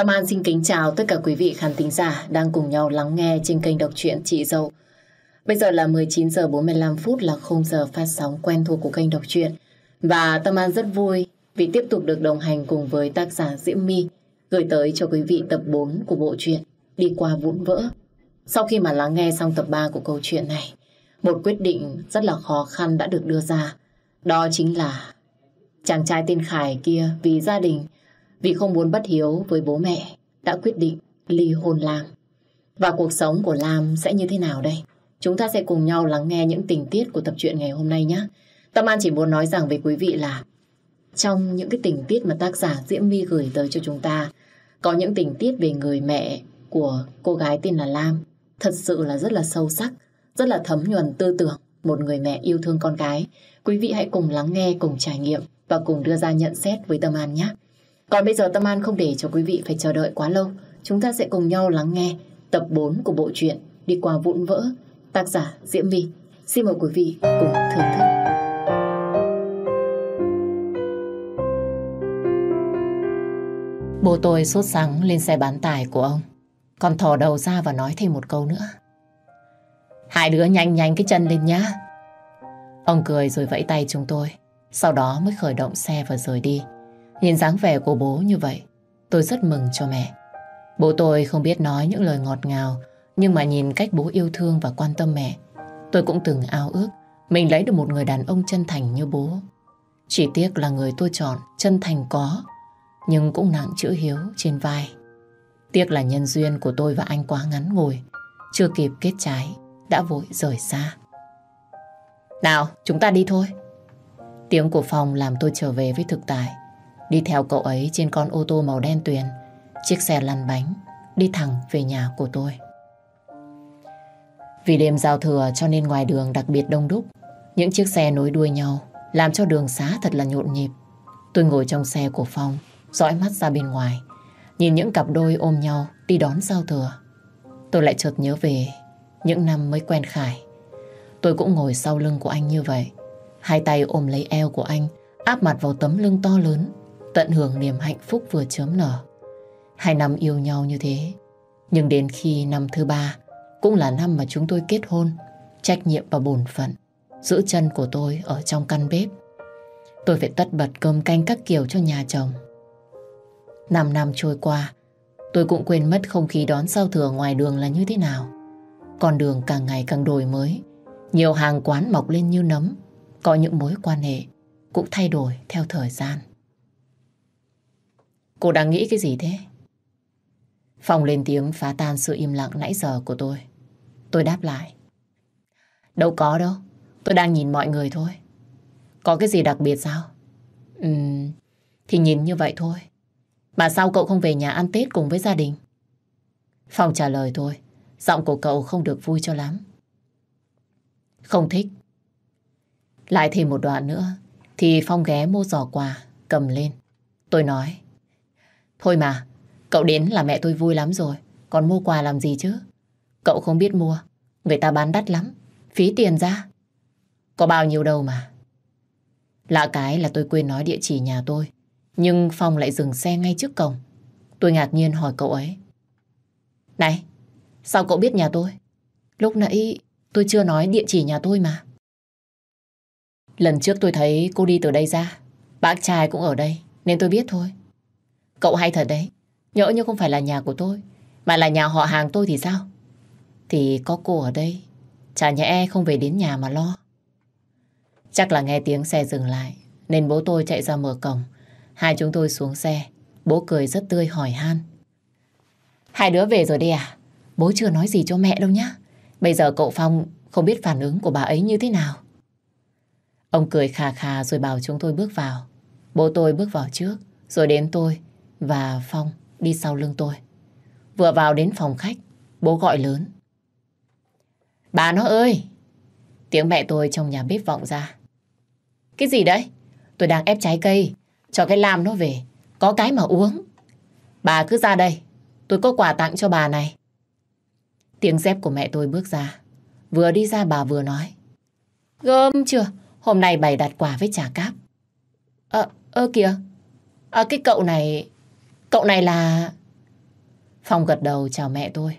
Tâm An xin kính chào tất cả quý vị khán thính giả đang cùng nhau lắng nghe trên kênh đọc truyện Chị Dâu. Bây giờ là 19 giờ 45 phút là khung giờ phát sóng quen thuộc của kênh đọc truyện. Và Tâm An rất vui vì tiếp tục được đồng hành cùng với tác giả Diễm My gửi tới cho quý vị tập 4 của bộ truyện Đi qua vũn vỡ. Sau khi mà lắng nghe xong tập 3 của câu chuyện này, một quyết định rất là khó khăn đã được đưa ra. Đó chính là chàng trai tên Khải kia vì gia đình vì không muốn bất hiếu với bố mẹ, đã quyết định ly hôn Lam. Và cuộc sống của Lam sẽ như thế nào đây? Chúng ta sẽ cùng nhau lắng nghe những tình tiết của tập truyện ngày hôm nay nhé. Tâm An chỉ muốn nói rằng với quý vị là trong những cái tình tiết mà tác giả Diễm My gửi tới cho chúng ta có những tình tiết về người mẹ của cô gái tên là Lam thật sự là rất là sâu sắc, rất là thấm nhuần tư tưởng một người mẹ yêu thương con gái. Quý vị hãy cùng lắng nghe, cùng trải nghiệm và cùng đưa ra nhận xét với Tâm An nhé. Còn bây giờ Tâm An không để cho quý vị phải chờ đợi quá lâu. Chúng ta sẽ cùng nhau lắng nghe tập 4 của bộ truyện Đi qua vụn vỡ, tác giả Diễm My. Xin mời quý vị cùng thưởng thức. Bố tôi sốt sắng lên xe bán tải của ông. Còn thò đầu ra và nói thêm một câu nữa. Hai đứa nhanh nhanh cái chân lên nhá. Ông cười rồi vẫy tay chúng tôi. Sau đó mới khởi động xe và rời đi. Nhìn dáng vẻ của bố như vậy, tôi rất mừng cho mẹ. Bố tôi không biết nói những lời ngọt ngào, nhưng mà nhìn cách bố yêu thương và quan tâm mẹ, tôi cũng từng ao ước mình lấy được một người đàn ông chân thành như bố. Chỉ tiếc là người tôi chọn chân thành có, nhưng cũng nặng chữ hiếu trên vai. Tiếc là nhân duyên của tôi và anh quá ngắn ngủi, chưa kịp kết trái, đã vội rời xa. Nào, chúng ta đi thôi. Tiếng của phòng làm tôi trở về với thực tại. Đi theo cậu ấy trên con ô tô màu đen tuyền, chiếc xe lăn bánh, đi thẳng về nhà của tôi. Vì đêm giao thừa cho nên ngoài đường đặc biệt đông đúc, những chiếc xe nối đuôi nhau, làm cho đường xá thật là nhộn nhịp. Tôi ngồi trong xe của Phong, dõi mắt ra bên ngoài, nhìn những cặp đôi ôm nhau đi đón giao thừa. Tôi lại chợt nhớ về những năm mới quen Khải. Tôi cũng ngồi sau lưng của anh như vậy, hai tay ôm lấy eo của anh, áp mặt vào tấm lưng to lớn, tận hưởng niềm hạnh phúc vừa chớm nở. Hai năm yêu nhau như thế, nhưng đến khi năm thứ ba cũng là năm mà chúng tôi kết hôn, trách nhiệm và bổn phận, giữ chân của tôi ở trong căn bếp. Tôi phải tất bật cơm canh các kiểu cho nhà chồng. Năm năm trôi qua, tôi cũng quên mất không khí đón giao thừa ngoài đường là như thế nào. Con đường càng ngày càng đổi mới, nhiều hàng quán mọc lên như nấm, có những mối quan hệ cũng thay đổi theo thời gian. Cô đang nghĩ cái gì thế? Phong lên tiếng phá tan sự im lặng nãy giờ của tôi. Tôi đáp lại. Đâu có đâu, tôi đang nhìn mọi người thôi. Có cái gì đặc biệt sao? Ừm, thì nhìn như vậy thôi. Mà sao cậu không về nhà ăn Tết cùng với gia đình? Phong trả lời tôi. giọng của cậu không được vui cho lắm. Không thích. Lại thêm một đoạn nữa, thì Phong ghé mua giỏ quà, cầm lên. Tôi nói, Thôi mà, cậu đến là mẹ tôi vui lắm rồi. Còn mua quà làm gì chứ? Cậu không biết mua. Người ta bán đắt lắm. Phí tiền ra. Có bao nhiêu đâu mà. Lạ cái là tôi quên nói địa chỉ nhà tôi. Nhưng Phong lại dừng xe ngay trước cổng. Tôi ngạc nhiên hỏi cậu ấy. Này, sao cậu biết nhà tôi? Lúc nãy tôi chưa nói địa chỉ nhà tôi mà. Lần trước tôi thấy cô đi từ đây ra. Bác trai cũng ở đây, nên tôi biết thôi. Cậu hay thật đấy. Nhỡ như không phải là nhà của tôi, mà là nhà họ hàng tôi thì sao? Thì có cô ở đây, chả nhẽ không về đến nhà mà lo. Chắc là nghe tiếng xe dừng lại, nên bố tôi chạy ra mở cổng. Hai chúng tôi xuống xe, bố cười rất tươi hỏi han. Hai đứa về rồi đi à? Bố chưa nói gì cho mẹ đâu nhá. Bây giờ cậu Phong không biết phản ứng của bà ấy như thế nào. Ông cười khà khà rồi bảo chúng tôi bước vào. Bố tôi bước vào trước, rồi đến tôi và Phong đi sau lưng tôi. Vừa vào đến phòng khách, bố gọi lớn. Bà nó ơi! Tiếng mẹ tôi trong nhà bếp vọng ra. Cái gì đấy? Tôi đang ép trái cây, cho cái lam nó về, có cái mà uống. Bà cứ ra đây, tôi có quà tặng cho bà này. Tiếng dép của mẹ tôi bước ra. Vừa đi ra bà vừa nói. Gơm chưa? Hôm nay bày đặt quà với trà cáp. Ờ, ơ kìa. À, cái cậu này Cậu này là... Phong gật đầu chào mẹ tôi.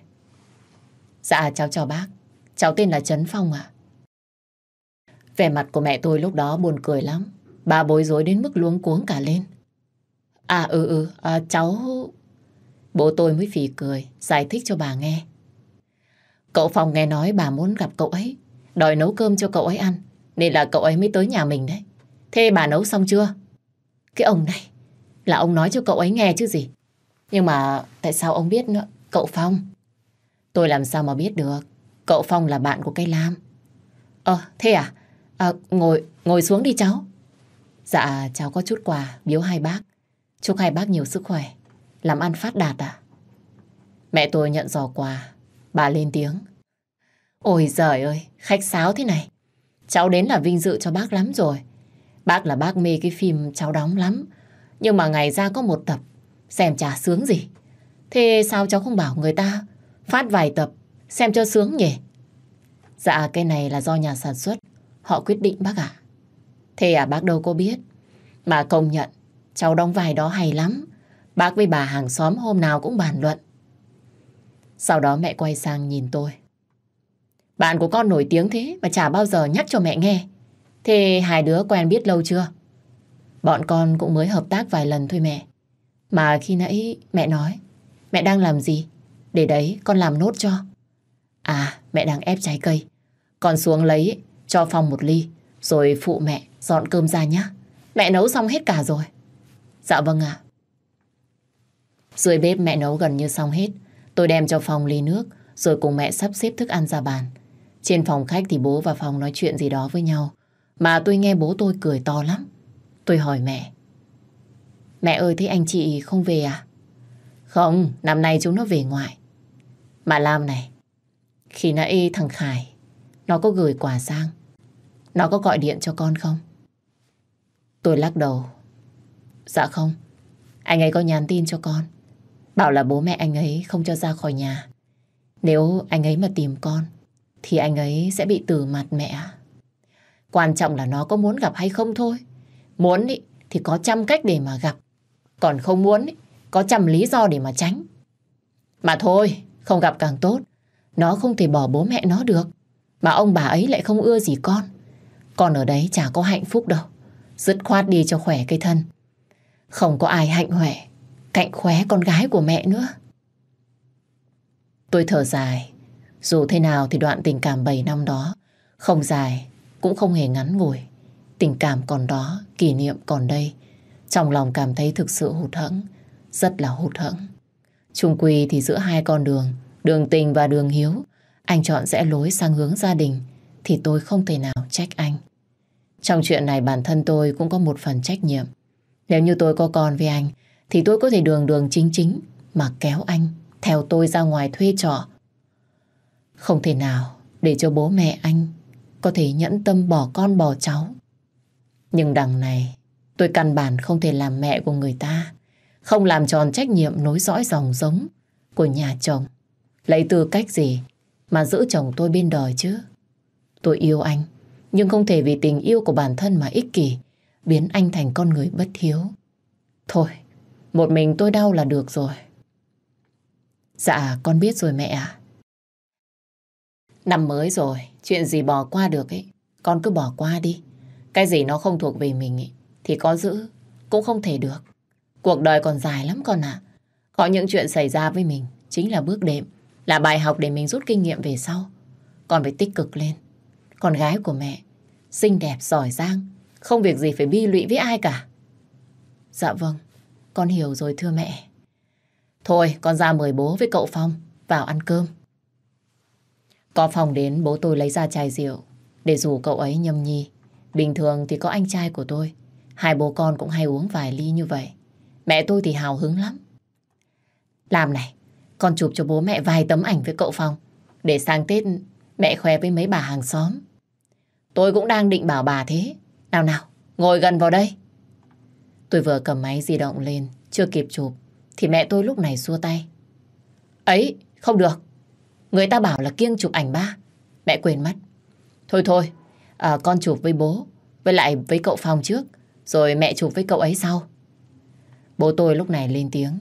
Dạ cháu chào bác. Cháu tên là Trấn Phong ạ. Vẻ mặt của mẹ tôi lúc đó buồn cười lắm. Bà bối rối đến mức luống cuống cả lên. À ừ ừ, à, cháu... Bố tôi mới phì cười, giải thích cho bà nghe. Cậu Phong nghe nói bà muốn gặp cậu ấy, đòi nấu cơm cho cậu ấy ăn, nên là cậu ấy mới tới nhà mình đấy. Thế bà nấu xong chưa? Cái ông này, là ông nói cho cậu ấy nghe chứ gì. Nhưng mà tại sao ông biết nữa? Cậu Phong. Tôi làm sao mà biết được. Cậu Phong là bạn của cây Lam. Ờ, thế à? à? Ngồi, ngồi xuống đi cháu. Dạ, cháu có chút quà biếu hai bác. Chúc hai bác nhiều sức khỏe. Làm ăn phát đạt à? Mẹ tôi nhận giò quà. Bà lên tiếng. Ôi giời ơi, khách sáo thế này. Cháu đến là vinh dự cho bác lắm rồi. Bác là bác mê cái phim cháu đóng lắm. Nhưng mà ngày ra có một tập, xem chả sướng gì. Thế sao cháu không bảo người ta phát vài tập, xem cho sướng nhỉ? Dạ, cái này là do nhà sản xuất. Họ quyết định bác ạ. Thế à, bác đâu có biết. Mà công nhận, cháu đóng vai đó hay lắm. Bác với bà hàng xóm hôm nào cũng bàn luận. Sau đó mẹ quay sang nhìn tôi. Bạn của con nổi tiếng thế mà chả bao giờ nhắc cho mẹ nghe. Thế hai đứa quen biết lâu chưa? Bọn con cũng mới hợp tác vài lần thôi mẹ. Mà khi nãy mẹ nói, mẹ đang làm gì? Để đấy con làm nốt cho. À, mẹ đang ép trái cây. Con xuống lấy cho Phong một ly, rồi phụ mẹ dọn cơm ra nhé. Mẹ nấu xong hết cả rồi. Dạ vâng ạ. Dưới bếp mẹ nấu gần như xong hết. Tôi đem cho Phong ly nước, rồi cùng mẹ sắp xếp thức ăn ra bàn. Trên phòng khách thì bố và Phong nói chuyện gì đó với nhau. Mà tôi nghe bố tôi cười to lắm. Tôi hỏi mẹ. Mẹ ơi thế anh chị không về à? Không, năm nay chúng nó về ngoại. Mà Lam này, khi nãy thằng Khải, nó có gửi quà sang. Nó có gọi điện cho con không? Tôi lắc đầu. Dạ không, anh ấy có nhắn tin cho con. Bảo là bố mẹ anh ấy không cho ra khỏi nhà. Nếu anh ấy mà tìm con, thì anh ấy sẽ bị từ mặt mẹ. Quan trọng là nó có muốn gặp hay không thôi. Muốn ý, thì có trăm cách để mà gặp. Còn không muốn ý, có trăm lý do để mà tránh. Mà thôi, không gặp càng tốt. Nó không thể bỏ bố mẹ nó được. Mà ông bà ấy lại không ưa gì con. Con ở đấy chả có hạnh phúc đâu. Dứt khoát đi cho khỏe cây thân. Không có ai hạnh khỏe. cạnh khóe con gái của mẹ nữa. Tôi thở dài. Dù thế nào thì đoạn tình cảm 7 năm đó không dài cũng không hề ngắn ngủi. Tình cảm còn đó, kỷ niệm còn đây. Trong lòng cảm thấy thực sự hụt hẫng, rất là hụt hẫng. Trung quy thì giữa hai con đường, đường tình và đường hiếu, anh chọn rẽ lối sang hướng gia đình, thì tôi không thể nào trách anh. Trong chuyện này bản thân tôi cũng có một phần trách nhiệm. Nếu như tôi có con với anh, thì tôi có thể đường đường chính chính mà kéo anh theo tôi ra ngoài thuê trọ. Không thể nào để cho bố mẹ anh có thể nhẫn tâm bỏ con bỏ cháu. Nhưng đằng này, tôi căn bản không thể làm mẹ của người ta, không làm tròn trách nhiệm nối dõi dòng giống của nhà chồng. Lấy tư cách gì mà giữ chồng tôi bên đời chứ? Tôi yêu anh, nhưng không thể vì tình yêu của bản thân mà ích kỷ, biến anh thành con người bất hiếu. Thôi, một mình tôi đau là được rồi. Dạ, con biết rồi mẹ ạ. Năm mới rồi, chuyện gì bỏ qua được ấy, con cứ bỏ qua đi. Cái gì nó không thuộc về mình ý, thì có giữ, cũng không thể được. Cuộc đời còn dài lắm con ạ. Có những chuyện xảy ra với mình chính là bước đệm, là bài học để mình rút kinh nghiệm về sau. còn phải tích cực lên. Con gái của mẹ, xinh đẹp, giỏi giang, không việc gì phải bi lụy với ai cả. Dạ vâng, con hiểu rồi thưa mẹ. Thôi, con ra mời bố với cậu Phong vào ăn cơm. Có Phong đến, bố tôi lấy ra chai rượu để rủ cậu ấy nhâm nhi. Bình thường thì có anh trai của tôi. Hai bố con cũng hay uống vài ly như vậy. Mẹ tôi thì hào hứng lắm. Làm này, con chụp cho bố mẹ vài tấm ảnh với cậu Phong. Để sang Tết mẹ khoe với mấy bà hàng xóm. Tôi cũng đang định bảo bà thế. Nào nào, ngồi gần vào đây. Tôi vừa cầm máy di động lên, chưa kịp chụp, thì mẹ tôi lúc này xua tay. Ấy, không được. Người ta bảo là kiêng chụp ảnh ba. Mẹ quên mất. Thôi thôi, à, con chụp với bố, với lại với cậu Phong trước, rồi mẹ chụp với cậu ấy sau. Bố tôi lúc này lên tiếng.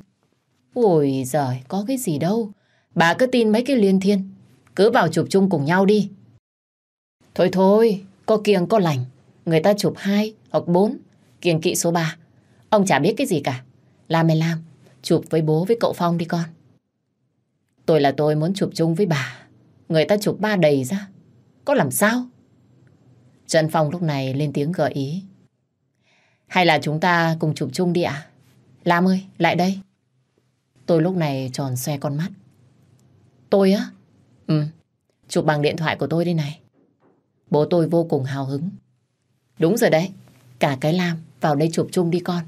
Ôi giời, có cái gì đâu. Bà cứ tin mấy cái liên thiên. Cứ vào chụp chung cùng nhau đi. Thôi thôi, có kiêng có lành. Người ta chụp hai hoặc bốn, kiêng kỵ số 3. Ông chả biết cái gì cả. Làm mày làm, chụp với bố với cậu Phong đi con. Tôi là tôi muốn chụp chung với bà. Người ta chụp ba đầy ra. Có làm sao? Trần Phong lúc này lên tiếng gợi ý. Hay là chúng ta cùng chụp chung đi ạ? Lam ơi, lại đây. Tôi lúc này tròn xoe con mắt. Tôi á? Ừ, chụp bằng điện thoại của tôi đây này. Bố tôi vô cùng hào hứng. Đúng rồi đấy, cả cái Lam vào đây chụp chung đi con.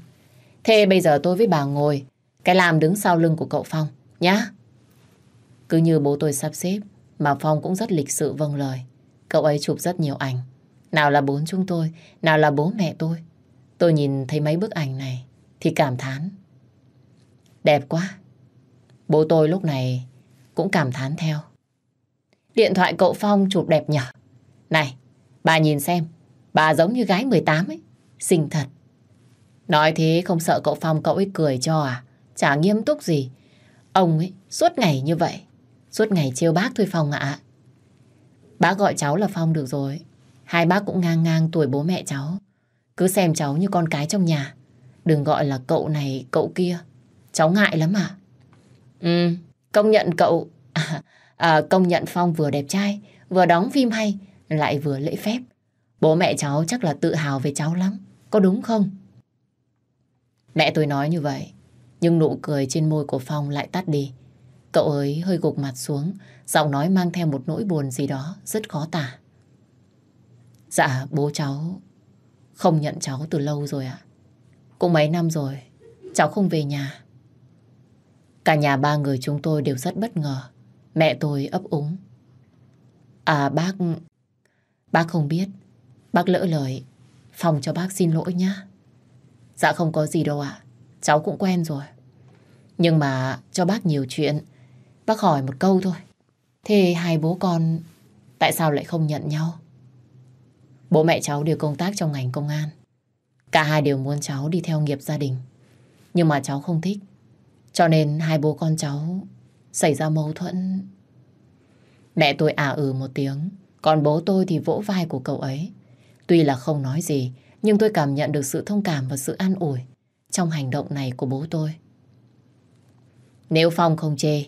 Thế bây giờ tôi với bà ngồi, cái Lam đứng sau lưng của cậu Phong, nhá. Cứ như bố tôi sắp xếp, mà Phong cũng rất lịch sự vâng lời. Cậu ấy chụp rất nhiều ảnh. Nào là bốn chúng tôi, nào là bố mẹ tôi. Tôi nhìn thấy mấy bức ảnh này thì cảm thán. Đẹp quá. Bố tôi lúc này cũng cảm thán theo. Điện thoại cậu Phong chụp đẹp nhở? Này, bà nhìn xem, bà giống như gái 18 ấy. Xinh thật. Nói thế không sợ cậu Phong cậu ấy cười cho à? Chả nghiêm túc gì. Ông ấy suốt ngày như vậy. Suốt ngày trêu bác thôi Phong ạ. Bác gọi cháu là Phong được rồi. Hai bác cũng ngang ngang tuổi bố mẹ cháu. Cứ xem cháu như con cái trong nhà. Đừng gọi là cậu này, cậu kia. Cháu ngại lắm à? Ừ, công nhận cậu... À, à, công nhận Phong vừa đẹp trai, vừa đóng phim hay, lại vừa lễ phép. Bố mẹ cháu chắc là tự hào về cháu lắm. Có đúng không? Mẹ tôi nói như vậy, nhưng nụ cười trên môi của Phong lại tắt đi. Cậu ấy hơi gục mặt xuống, giọng nói mang theo một nỗi buồn gì đó rất khó tả. Dạ, bố cháu không nhận cháu từ lâu rồi ạ. Cũng mấy năm rồi, cháu không về nhà. Cả nhà ba người chúng tôi đều rất bất ngờ. Mẹ tôi ấp úng. À bác... Bác không biết. Bác lỡ lời. Phòng cho bác xin lỗi nhá. Dạ không có gì đâu ạ. Cháu cũng quen rồi. Nhưng mà cho bác nhiều chuyện. Bác hỏi một câu thôi. Thế hai bố con tại sao lại không nhận nhau? Bố mẹ cháu đều công tác trong ngành công an. Cả hai đều muốn cháu đi theo nghiệp gia đình. Nhưng mà cháu không thích. Cho nên hai bố con cháu xảy ra mâu thuẫn. Mẹ tôi à ừ một tiếng, còn bố tôi thì vỗ vai của cậu ấy. Tuy là không nói gì, nhưng tôi cảm nhận được sự thông cảm và sự an ủi trong hành động này của bố tôi. Nếu Phong không chê,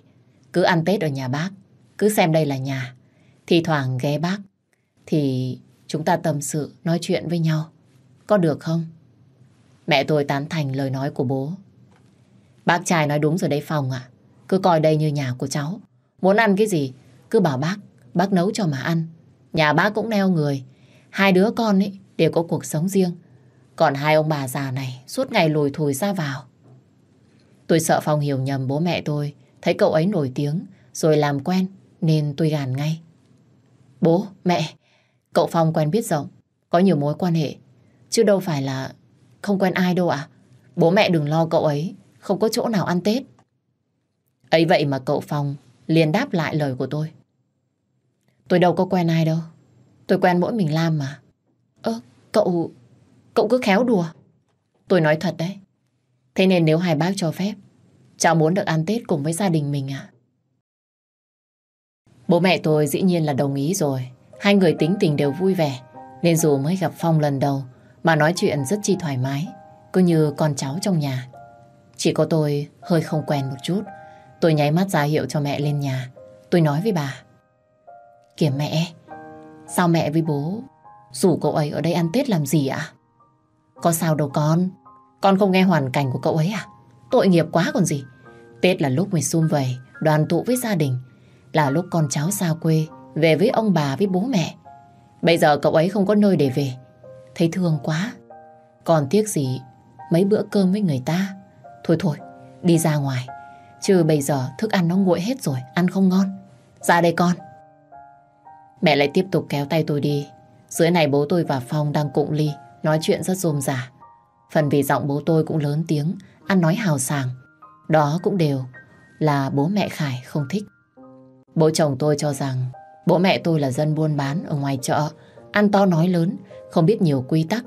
cứ ăn Tết ở nhà bác, cứ xem đây là nhà, thì thoảng ghé bác, thì chúng ta tâm sự, nói chuyện với nhau. Có được không? Mẹ tôi tán thành lời nói của bố. Bác trai nói đúng rồi đấy Phong ạ. Cứ coi đây như nhà của cháu. Muốn ăn cái gì, cứ bảo bác, bác nấu cho mà ăn. Nhà bác cũng neo người. Hai đứa con ấy đều có cuộc sống riêng. Còn hai ông bà già này suốt ngày lùi thùi ra vào. Tôi sợ Phong hiểu nhầm bố mẹ tôi. Thấy cậu ấy nổi tiếng rồi làm quen nên tôi gàn ngay. Bố, mẹ, cậu Phong quen biết rộng, có nhiều mối quan hệ. Chứ đâu phải là không quen ai đâu ạ. Bố mẹ đừng lo cậu ấy, không có chỗ nào ăn Tết. Ấy vậy mà cậu Phong liền đáp lại lời của tôi. Tôi đâu có quen ai đâu. Tôi quen mỗi mình Lam mà. Ơ, cậu... Cậu cứ khéo đùa. Tôi nói thật đấy. Thế nên nếu hai bác cho phép, cháu muốn được ăn Tết cùng với gia đình mình à? Bố mẹ tôi dĩ nhiên là đồng ý rồi. Hai người tính tình đều vui vẻ. Nên dù mới gặp Phong lần đầu mà nói chuyện rất chi thoải mái. Cứ như con cháu trong nhà. Chỉ có tôi hơi không quen một chút. Tôi nháy mắt ra hiệu cho mẹ lên nhà. Tôi nói với bà. Kìa mẹ, sao mẹ với bố rủ cậu ấy ở đây ăn Tết làm gì ạ? Có sao đâu con, con không nghe hoàn cảnh của cậu ấy à? Tội nghiệp quá còn gì. Tết là lúc mình sum vầy, đoàn tụ với gia đình. Là lúc con cháu xa quê, về với ông bà với bố mẹ. Bây giờ cậu ấy không có nơi để về. Thấy thương quá. Còn tiếc gì mấy bữa cơm với người ta. Thôi thôi, đi ra ngoài. Chứ bây giờ thức ăn nó nguội hết rồi, ăn không ngon. Ra đây con. Mẹ lại tiếp tục kéo tay tôi đi. Dưới này bố tôi và Phong đang cụng ly, nói chuyện rất rôm rả. Phần vì giọng bố tôi cũng lớn tiếng, ăn nói hào sảng. Đó cũng đều là bố mẹ Khải không thích. Bố chồng tôi cho rằng bố mẹ tôi là dân buôn bán ở ngoài chợ, ăn to nói lớn, không biết nhiều quy tắc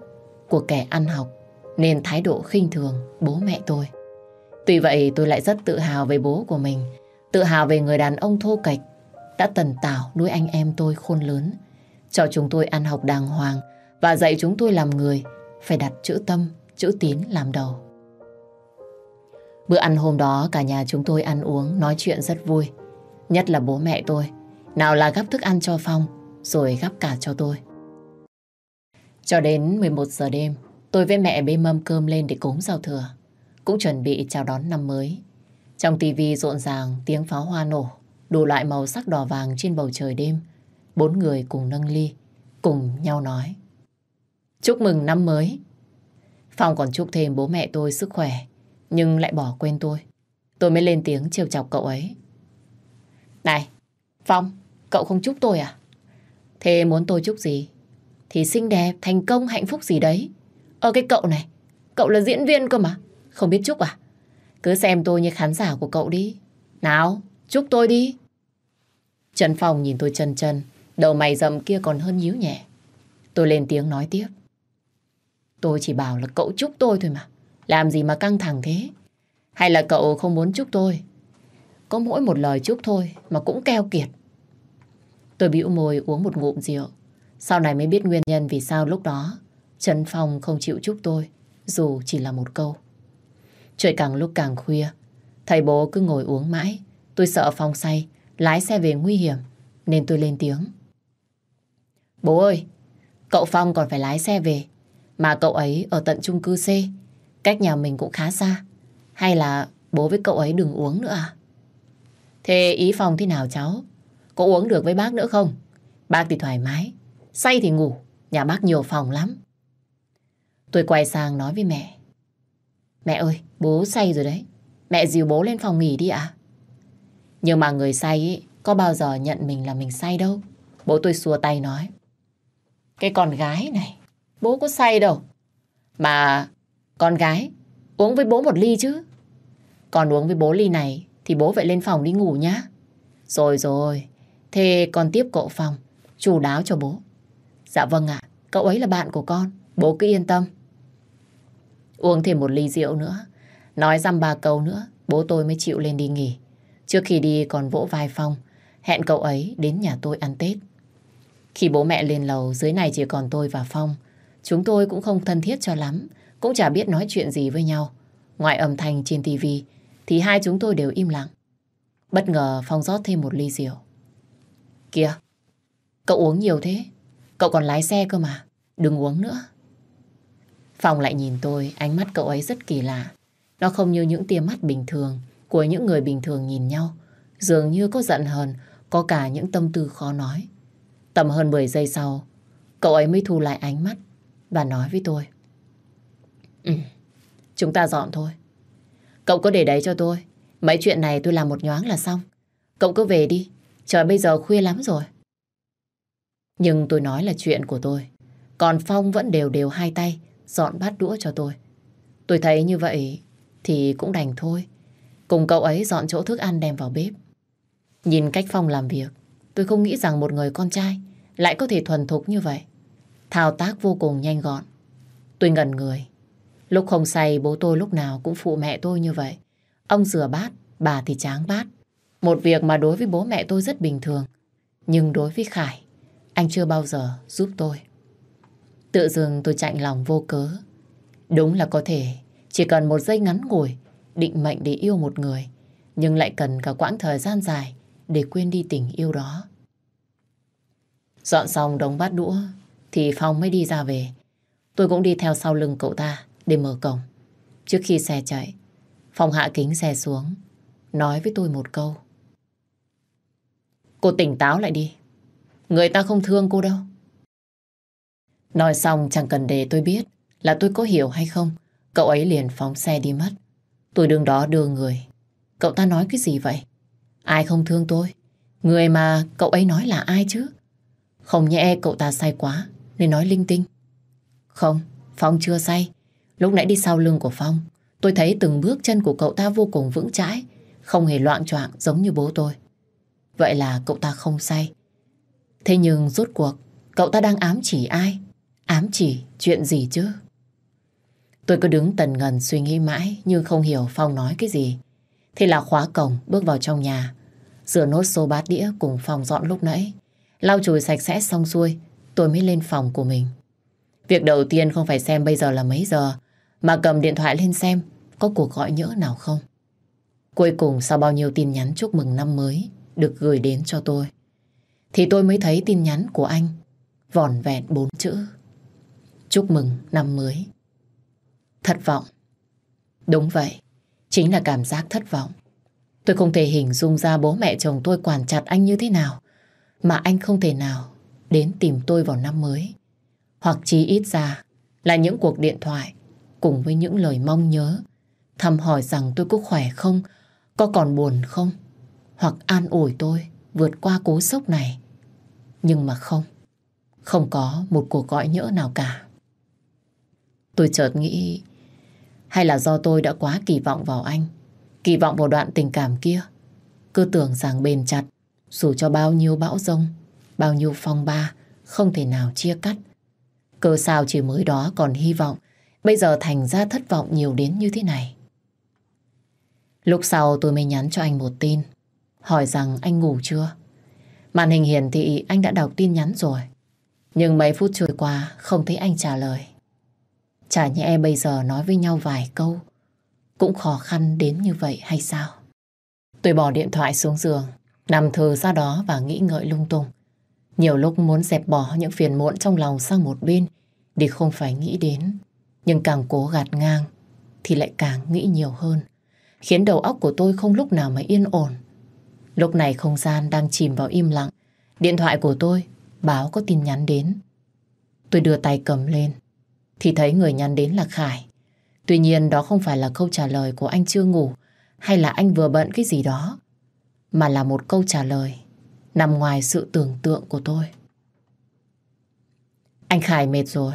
của kẻ ăn học, nên thái độ khinh thường bố mẹ tôi. Tuy vậy tôi lại rất tự hào về bố của mình, tự hào về người đàn ông thô kệch đã tần tảo nuôi anh em tôi khôn lớn, cho chúng tôi ăn học đàng hoàng và dạy chúng tôi làm người phải đặt chữ tâm, chữ tín làm đầu. Bữa ăn hôm đó cả nhà chúng tôi ăn uống, nói chuyện rất vui. Nhất là bố mẹ tôi. Nào là gắp thức ăn cho Phong, rồi gắp cả cho tôi. Cho đến 11 giờ đêm, tôi với mẹ bê mâm cơm lên để cúng giao thừa. Cũng chuẩn bị chào đón năm mới. Trong tivi rộn ràng tiếng pháo hoa nổ, đủ loại màu sắc đỏ vàng trên bầu trời đêm. Bốn người cùng nâng ly, cùng nhau nói. Chúc mừng năm mới. Phong còn chúc thêm bố mẹ tôi sức khỏe, nhưng lại bỏ quên tôi. Tôi mới lên tiếng trêu chọc cậu ấy. Này, Phong, cậu không chúc tôi à? Thế muốn tôi chúc gì? Thì xinh đẹp, thành công, hạnh phúc gì đấy. Ở cái cậu này, cậu là diễn viên cơ mà. Không biết chúc à? Cứ xem tôi như khán giả của cậu đi. Nào, chúc tôi đi. Trần Phong nhìn tôi chân chân, đầu mày rậm kia còn hơn nhíu nhẹ. Tôi lên tiếng nói tiếp. Tôi chỉ bảo là cậu chúc tôi thôi mà. Làm gì mà căng thẳng thế? Hay là cậu không muốn chúc tôi? Có mỗi một lời chúc thôi mà cũng keo kiệt. Tôi bĩu môi uống một ngụm rượu. Sau này mới biết nguyên nhân vì sao lúc đó Trần Phong không chịu chúc tôi, dù chỉ là một câu. Trời càng lúc càng khuya, Thầy bố cứ ngồi uống mãi. Tôi sợ Phong say, Lái xe về nguy hiểm, Nên tôi lên tiếng. Bố ơi, Cậu Phong còn phải lái xe về, Mà cậu ấy ở tận chung cư C. Cách nhà mình cũng khá xa. Hay là bố với cậu ấy đừng uống nữa à? Thế ý Phong thế nào cháu? Có uống được với bác nữa không Bác thì thoải mái Say thì ngủ Nhà bác nhiều phòng lắm Tôi quay sang nói với mẹ Mẹ ơi, bố say rồi đấy. Mẹ dìu bố lên phòng nghỉ đi ạ. Nhưng mà người say ấy, có bao giờ nhận mình là mình say đâu. Bố tôi xua tay nói. Cái con gái này, bố có say đâu. Mà con gái, uống với bố một ly chứ. Còn uống với bố ly này thì bố phải lên phòng đi ngủ nhá. Rồi rồi, thế con tiếp cậu phòng, chủ đáo cho bố. Dạ vâng ạ, cậu ấy là bạn của con, bố cứ yên tâm. Uống thêm một ly rượu nữa. Nói dăm ba câu nữa, bố tôi mới chịu lên đi nghỉ. Trước khi đi còn vỗ vai Phong, hẹn cậu ấy đến nhà tôi ăn Tết. Khi bố mẹ lên lầu, dưới này chỉ còn tôi và Phong. Chúng tôi cũng không thân thiết cho lắm, cũng chả biết nói chuyện gì với nhau. Ngoài âm thanh trên tivi thì hai chúng tôi đều im lặng. Bất ngờ Phong rót thêm một ly rượu. Kìa, cậu uống nhiều thế, cậu còn lái xe cơ mà, đừng uống nữa. Phong lại nhìn tôi, ánh mắt cậu ấy rất kỳ lạ. Nó không như những tia mắt bình thường của những người bình thường nhìn nhau. Dường như có giận hờn, có cả những tâm tư khó nói. Tầm hơn 10 giây sau, cậu ấy mới thu lại ánh mắt và nói với tôi. Ừ, chúng ta dọn thôi. Cậu cứ để đấy cho tôi. Mấy chuyện này tôi làm một nhoáng là xong. Cậu cứ về đi. Trời bây giờ khuya lắm rồi. Nhưng tôi nói là chuyện của tôi. Còn Phong vẫn đều đều hai tay dọn bát đũa cho tôi. Tôi thấy như vậy thì cũng đành thôi. Cùng cậu ấy dọn chỗ thức ăn đem vào bếp. Nhìn cách Phong làm việc, tôi không nghĩ rằng một người con trai lại có thể thuần thục như vậy. Thao tác vô cùng nhanh gọn. Tôi ngẩn người. Lúc không say, bố tôi lúc nào cũng phụ mẹ tôi như vậy. Ông rửa bát, bà thì tráng bát. Một việc mà đối với bố mẹ tôi rất bình thường. Nhưng đối với Khải, anh chưa bao giờ giúp tôi. Tự dưng tôi chạnh lòng vô cớ. Đúng là có thể chỉ cần một giây ngắn ngủi định mệnh để yêu một người nhưng lại cần cả quãng thời gian dài để quên đi tình yêu đó. Dọn xong đống bát đũa thì Phong mới đi ra về. Tôi cũng đi theo sau lưng cậu ta để mở cổng. Trước khi xe chạy, Phong hạ kính xe xuống nói với tôi một câu. Cô tỉnh táo lại đi. Người ta không thương cô đâu. Nói xong chẳng cần để tôi biết là tôi có hiểu hay không. Cậu ấy liền phóng xe đi mất. Tôi đứng đó đưa người. Cậu ta nói cái gì vậy? Ai không thương tôi? Người mà cậu ấy nói là ai chứ? Không nhẽ cậu ta say quá nên nói linh tinh. Không, Phong chưa say. Lúc nãy đi sau lưng của Phong, tôi thấy từng bước chân của cậu ta vô cùng vững chãi, không hề loạn choạng giống như bố tôi. Vậy là cậu ta không say. Thế nhưng rốt cuộc, cậu ta đang ám chỉ ai? Ám chỉ chuyện gì chứ? Tôi cứ đứng tần ngần suy nghĩ mãi nhưng không hiểu Phong nói cái gì. Thế là khóa cổng bước vào trong nhà. Rửa nốt xô bát đĩa cùng Phong dọn lúc nãy. Lau chùi sạch sẽ xong xuôi tôi mới lên phòng của mình. Việc đầu tiên không phải xem bây giờ là mấy giờ mà cầm điện thoại lên xem có cuộc gọi nhỡ nào không. Cuối cùng sau bao nhiêu tin nhắn chúc mừng năm mới được gửi đến cho tôi thì tôi mới thấy tin nhắn của anh vòn vẹn bốn chữ. Chúc mừng năm mới. Thất vọng. Đúng vậy, chính là cảm giác thất vọng. Tôi không thể hình dung ra bố mẹ chồng tôi quản chặt anh như thế nào, mà anh không thể nào đến tìm tôi vào năm mới. Hoặc chí ít ra là những cuộc điện thoại cùng với những lời mong nhớ, thăm hỏi rằng tôi có khỏe không, có còn buồn không, hoặc an ủi tôi vượt qua cú sốc này. Nhưng mà không, không có một cuộc gọi nhỡ nào cả. Tôi chợt nghĩ hay là do tôi đã quá kỳ vọng vào anh Kỳ vọng vào đoạn tình cảm kia Cứ tưởng rằng bền chặt Dù cho bao nhiêu bão rông Bao nhiêu phong ba Không thể nào chia cắt Cơ sao chỉ mới đó còn hy vọng Bây giờ thành ra thất vọng nhiều đến như thế này Lúc sau tôi mới nhắn cho anh một tin Hỏi rằng anh ngủ chưa Màn hình hiển thị anh đã đọc tin nhắn rồi Nhưng mấy phút trôi qua Không thấy anh trả lời Chả nhẽ bây giờ nói với nhau vài câu cũng khó khăn đến như vậy hay sao? Tôi bỏ điện thoại xuống giường, nằm thờ ra đó và nghĩ ngợi lung tung. Nhiều lúc muốn dẹp bỏ những phiền muộn trong lòng sang một bên để không phải nghĩ đến. Nhưng càng cố gạt ngang thì lại càng nghĩ nhiều hơn. Khiến đầu óc của tôi không lúc nào mà yên ổn. Lúc này không gian đang chìm vào im lặng. Điện thoại của tôi báo có tin nhắn đến. Tôi đưa tay cầm lên thì thấy người nhắn đến là Khải. Tuy nhiên đó không phải là câu trả lời của anh chưa ngủ hay là anh vừa bận cái gì đó, mà là một câu trả lời nằm ngoài sự tưởng tượng của tôi. Anh Khải mệt rồi,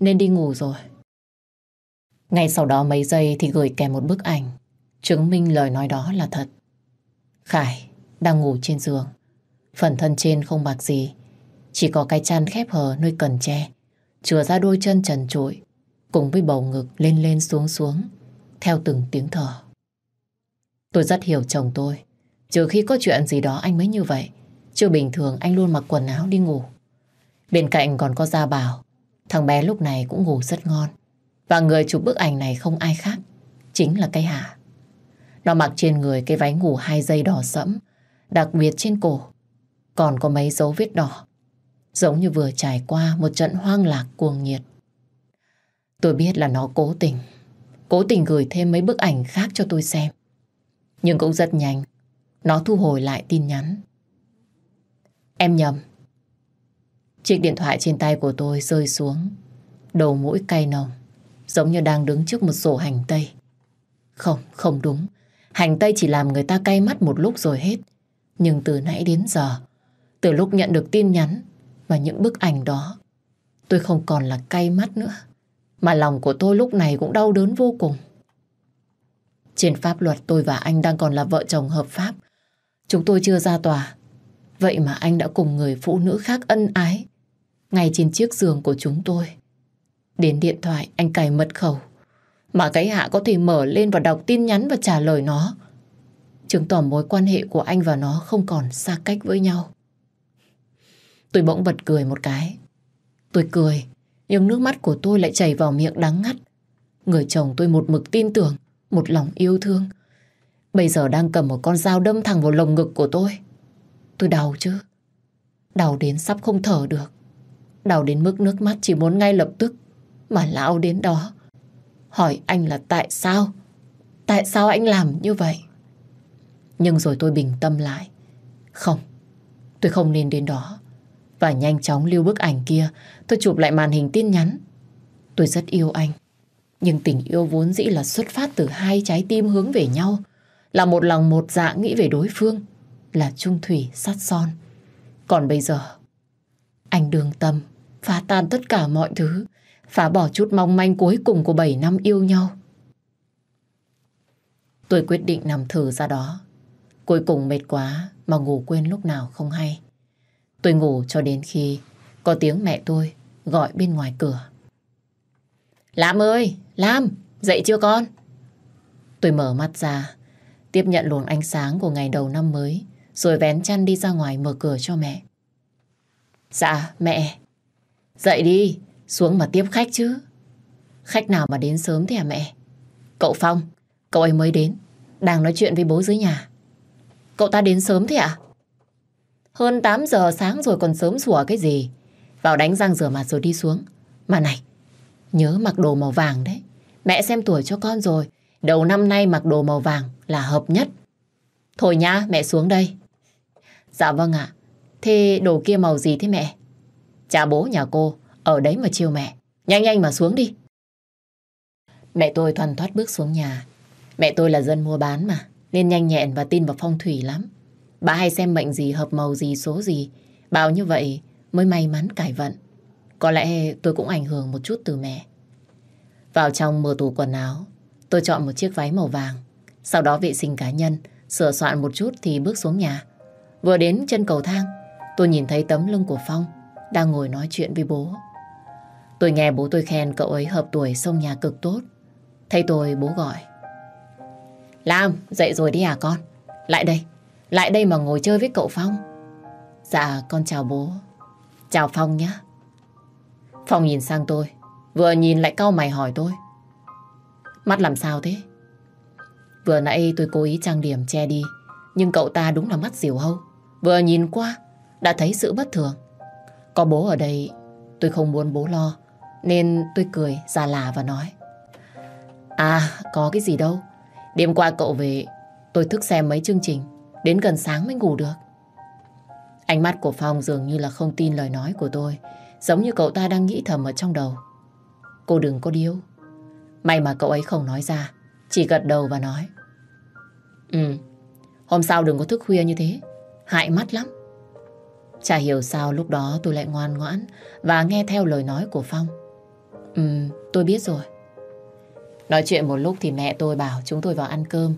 nên đi ngủ rồi. Ngay sau đó mấy giây thì gửi kèm một bức ảnh, chứng minh lời nói đó là thật. Khải đang ngủ trên giường, phần thân trên không bạc gì, chỉ có cái chăn khép hờ nơi cần che, chừa ra đôi chân trần trụi, cùng với bầu ngực lên lên xuống xuống, theo từng tiếng thở. Tôi rất hiểu chồng tôi, trừ khi có chuyện gì đó anh mới như vậy, chứ bình thường anh luôn mặc quần áo đi ngủ. Bên cạnh còn có Gia Bảo, thằng bé lúc này cũng ngủ rất ngon. Và người chụp bức ảnh này không ai khác, chính là cây Hạ. Nó mặc trên người cái váy ngủ hai dây đỏ sẫm, đặc biệt trên cổ, còn có mấy dấu vết đỏ, giống như vừa trải qua một trận hoang lạc cuồng nhiệt. Tôi biết là nó cố tình, cố tình gửi thêm mấy bức ảnh khác cho tôi xem. Nhưng cũng rất nhanh, nó thu hồi lại tin nhắn. Em nhầm. Chiếc điện thoại trên tay của tôi rơi xuống, đầu mũi cay nồng, giống như đang đứng trước một sổ hành tây. Không, không đúng. Hành tây chỉ làm người ta cay mắt một lúc rồi hết. Nhưng từ nãy đến giờ, từ lúc nhận được tin nhắn và những bức ảnh đó, tôi không còn là cay mắt nữa. Mà lòng của tôi lúc này cũng đau đớn vô cùng. Trên pháp luật tôi và anh đang còn là vợ chồng hợp pháp. Chúng tôi chưa ra tòa. Vậy mà anh đã cùng người phụ nữ khác ân ái. Ngay trên chiếc giường của chúng tôi. Đến điện thoại anh cài mật khẩu. Mà cái hạ có thể mở lên và đọc tin nhắn và trả lời nó. Chứng tỏ mối quan hệ của anh và nó không còn xa cách với nhau. Tôi bỗng bật cười một cái. Tôi cười nhưng nước mắt của tôi lại chảy vào miệng đắng ngắt. Người chồng tôi một mực tin tưởng, một lòng yêu thương. Bây giờ đang cầm một con dao đâm thẳng vào lồng ngực của tôi. Tôi đau chứ. Đau đến sắp không thở được. Đau đến mức nước mắt chỉ muốn ngay lập tức mà lão đến đó. Hỏi anh là tại sao? Tại sao anh làm như vậy? Nhưng rồi tôi bình tâm lại. Không, tôi không nên đến đó và nhanh chóng lưu bức ảnh kia. Tôi chụp lại màn hình tin nhắn. Tôi rất yêu anh. Nhưng tình yêu vốn dĩ là xuất phát từ hai trái tim hướng về nhau. Là một lòng một dạ nghĩ về đối phương. Là trung thủy sát son. Còn bây giờ, anh đường tâm, phá tan tất cả mọi thứ. Phá bỏ chút mong manh cuối cùng của 7 năm yêu nhau. Tôi quyết định nằm thử ra đó. Cuối cùng mệt quá mà ngủ quên lúc nào không hay. Tôi ngủ cho đến khi có tiếng mẹ tôi gọi bên ngoài cửa. Lam ơi, Lam, dậy chưa con? Tôi mở mắt ra, tiếp nhận luồng ánh sáng của ngày đầu năm mới, rồi vén chăn đi ra ngoài mở cửa cho mẹ. Dạ, mẹ. Dậy đi, xuống mà tiếp khách chứ. Khách nào mà đến sớm thế à mẹ? Cậu Phong, cậu ấy mới đến, đang nói chuyện với bố dưới nhà. Cậu ta đến sớm thế ạ? À? Hơn 8 giờ sáng rồi còn sớm sủa cái gì? Vào đánh răng rửa mặt rồi đi xuống. Mà này, nhớ mặc đồ màu vàng đấy. Mẹ xem tuổi cho con rồi. Đầu năm nay mặc đồ màu vàng là hợp nhất. Thôi nhá, mẹ xuống đây. Dạ vâng ạ. Thế đồ kia màu gì thế mẹ? Cha bố nhà cô, ở đấy mà chiều mẹ. Nhanh nhanh mà xuống đi. Mẹ tôi thoăn thoát bước xuống nhà. Mẹ tôi là dân mua bán mà, nên nhanh nhẹn và tin vào phong thủy lắm. Bà hay xem mệnh gì, hợp màu gì, số gì. Bao như vậy mới may mắn cải vận. Có lẽ tôi cũng ảnh hưởng một chút từ mẹ. Vào trong mở tủ quần áo, tôi chọn một chiếc váy màu vàng. Sau đó vệ sinh cá nhân, sửa soạn một chút thì bước xuống nhà. Vừa đến chân cầu thang, tôi nhìn thấy tấm lưng của Phong đang ngồi nói chuyện với bố. Tôi nghe bố tôi khen cậu ấy hợp tuổi sông nhà cực tốt. Thấy tôi bố gọi. Lam, dậy rồi đi à con? Lại đây, lại đây mà ngồi chơi với cậu Phong. Dạ, con chào bố. Chào Phong nhé. Phong nhìn sang tôi, vừa nhìn lại cau mày hỏi tôi. Mắt làm sao thế? Vừa nãy tôi cố ý trang điểm che đi, nhưng cậu ta đúng là mắt diều hâu. Vừa nhìn qua, đã thấy sự bất thường. Có bố ở đây, tôi không muốn bố lo, nên tôi cười già là và nói. À, có cái gì đâu. Đêm qua cậu về, tôi thức xem mấy chương trình, đến gần sáng mới ngủ được. Ánh mắt của Phong dường như là không tin lời nói của tôi, giống như cậu ta đang nghĩ thầm ở trong đầu. Cô đừng có điêu. May mà cậu ấy không nói ra, chỉ gật đầu và nói. Ừ, hôm sau đừng có thức khuya như thế, hại mắt lắm. Chả hiểu sao lúc đó tôi lại ngoan ngoãn và nghe theo lời nói của Phong. Ừ, tôi biết rồi. Nói chuyện một lúc thì mẹ tôi bảo chúng tôi vào ăn cơm.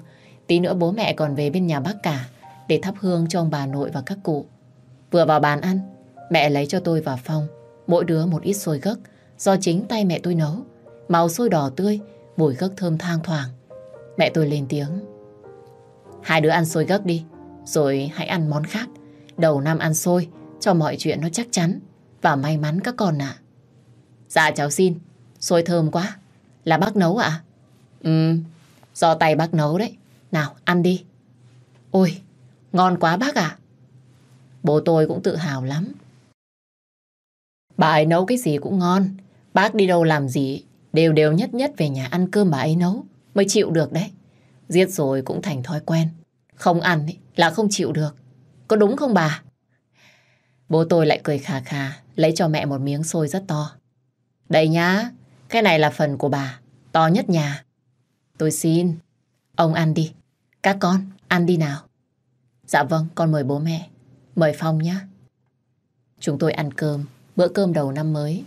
Tí nữa bố mẹ còn về bên nhà bác cả để thắp hương cho ông bà nội và các cụ. Vừa vào bàn ăn, mẹ lấy cho tôi và Phong mỗi đứa một ít xôi gấc do chính tay mẹ tôi nấu. Màu xôi đỏ tươi, mùi gấc thơm thang thoảng. Mẹ tôi lên tiếng. Hai đứa ăn xôi gấc đi, rồi hãy ăn món khác. Đầu năm ăn xôi, cho mọi chuyện nó chắc chắn và may mắn các con ạ. Dạ cháu xin, xôi thơm quá. Là bác nấu ạ? À? Ừ, do tay bác nấu đấy. Nào, ăn đi. Ôi, ngon quá bác ạ. Bố tôi cũng tự hào lắm. Bà ấy nấu cái gì cũng ngon. Bác đi đâu làm gì, đều đều nhất nhất về nhà ăn cơm bà ấy nấu. Mới chịu được đấy. Giết rồi cũng thành thói quen. Không ăn ấy, là không chịu được. Có đúng không bà? Bố tôi lại cười khà khà, lấy cho mẹ một miếng xôi rất to. Đây nhá, cái này là phần của bà, to nhất nhà. Tôi xin, ông ăn đi. Các con, ăn đi nào. Dạ vâng, con mời bố mẹ. Mời Phong nhé. Chúng tôi ăn cơm, bữa cơm đầu năm mới.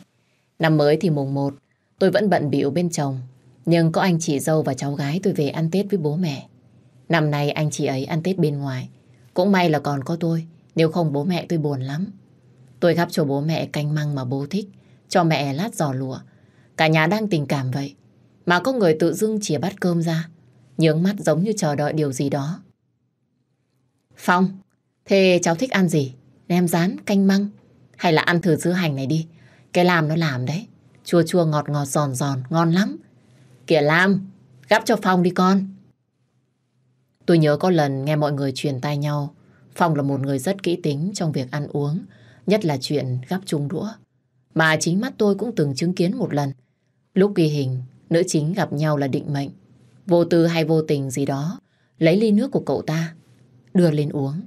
Năm mới thì mùng 1, tôi vẫn bận bịu bên chồng. Nhưng có anh chị dâu và cháu gái tôi về ăn Tết với bố mẹ. Năm nay anh chị ấy ăn Tết bên ngoài. Cũng may là còn có tôi, nếu không bố mẹ tôi buồn lắm. Tôi gắp cho bố mẹ canh măng mà bố thích, cho mẹ lát giò lụa. Cả nhà đang tình cảm vậy. Mà có người tự dưng chỉ bắt cơm ra, nhướng mắt giống như chờ đợi điều gì đó. Phong, thế cháu thích ăn gì? Nem rán, canh măng? Hay là ăn thử dưa hành này đi? Cái làm nó làm đấy. Chua chua ngọt ngọt giòn giòn, ngon lắm. Kìa Lam, gắp cho Phong đi con. Tôi nhớ có lần nghe mọi người truyền tai nhau. Phong là một người rất kỹ tính trong việc ăn uống, nhất là chuyện gắp chung đũa. Mà chính mắt tôi cũng từng chứng kiến một lần. Lúc ghi hình, nữ chính gặp nhau là định mệnh. Vô tư hay vô tình gì đó, lấy ly nước của cậu ta, đưa lên uống.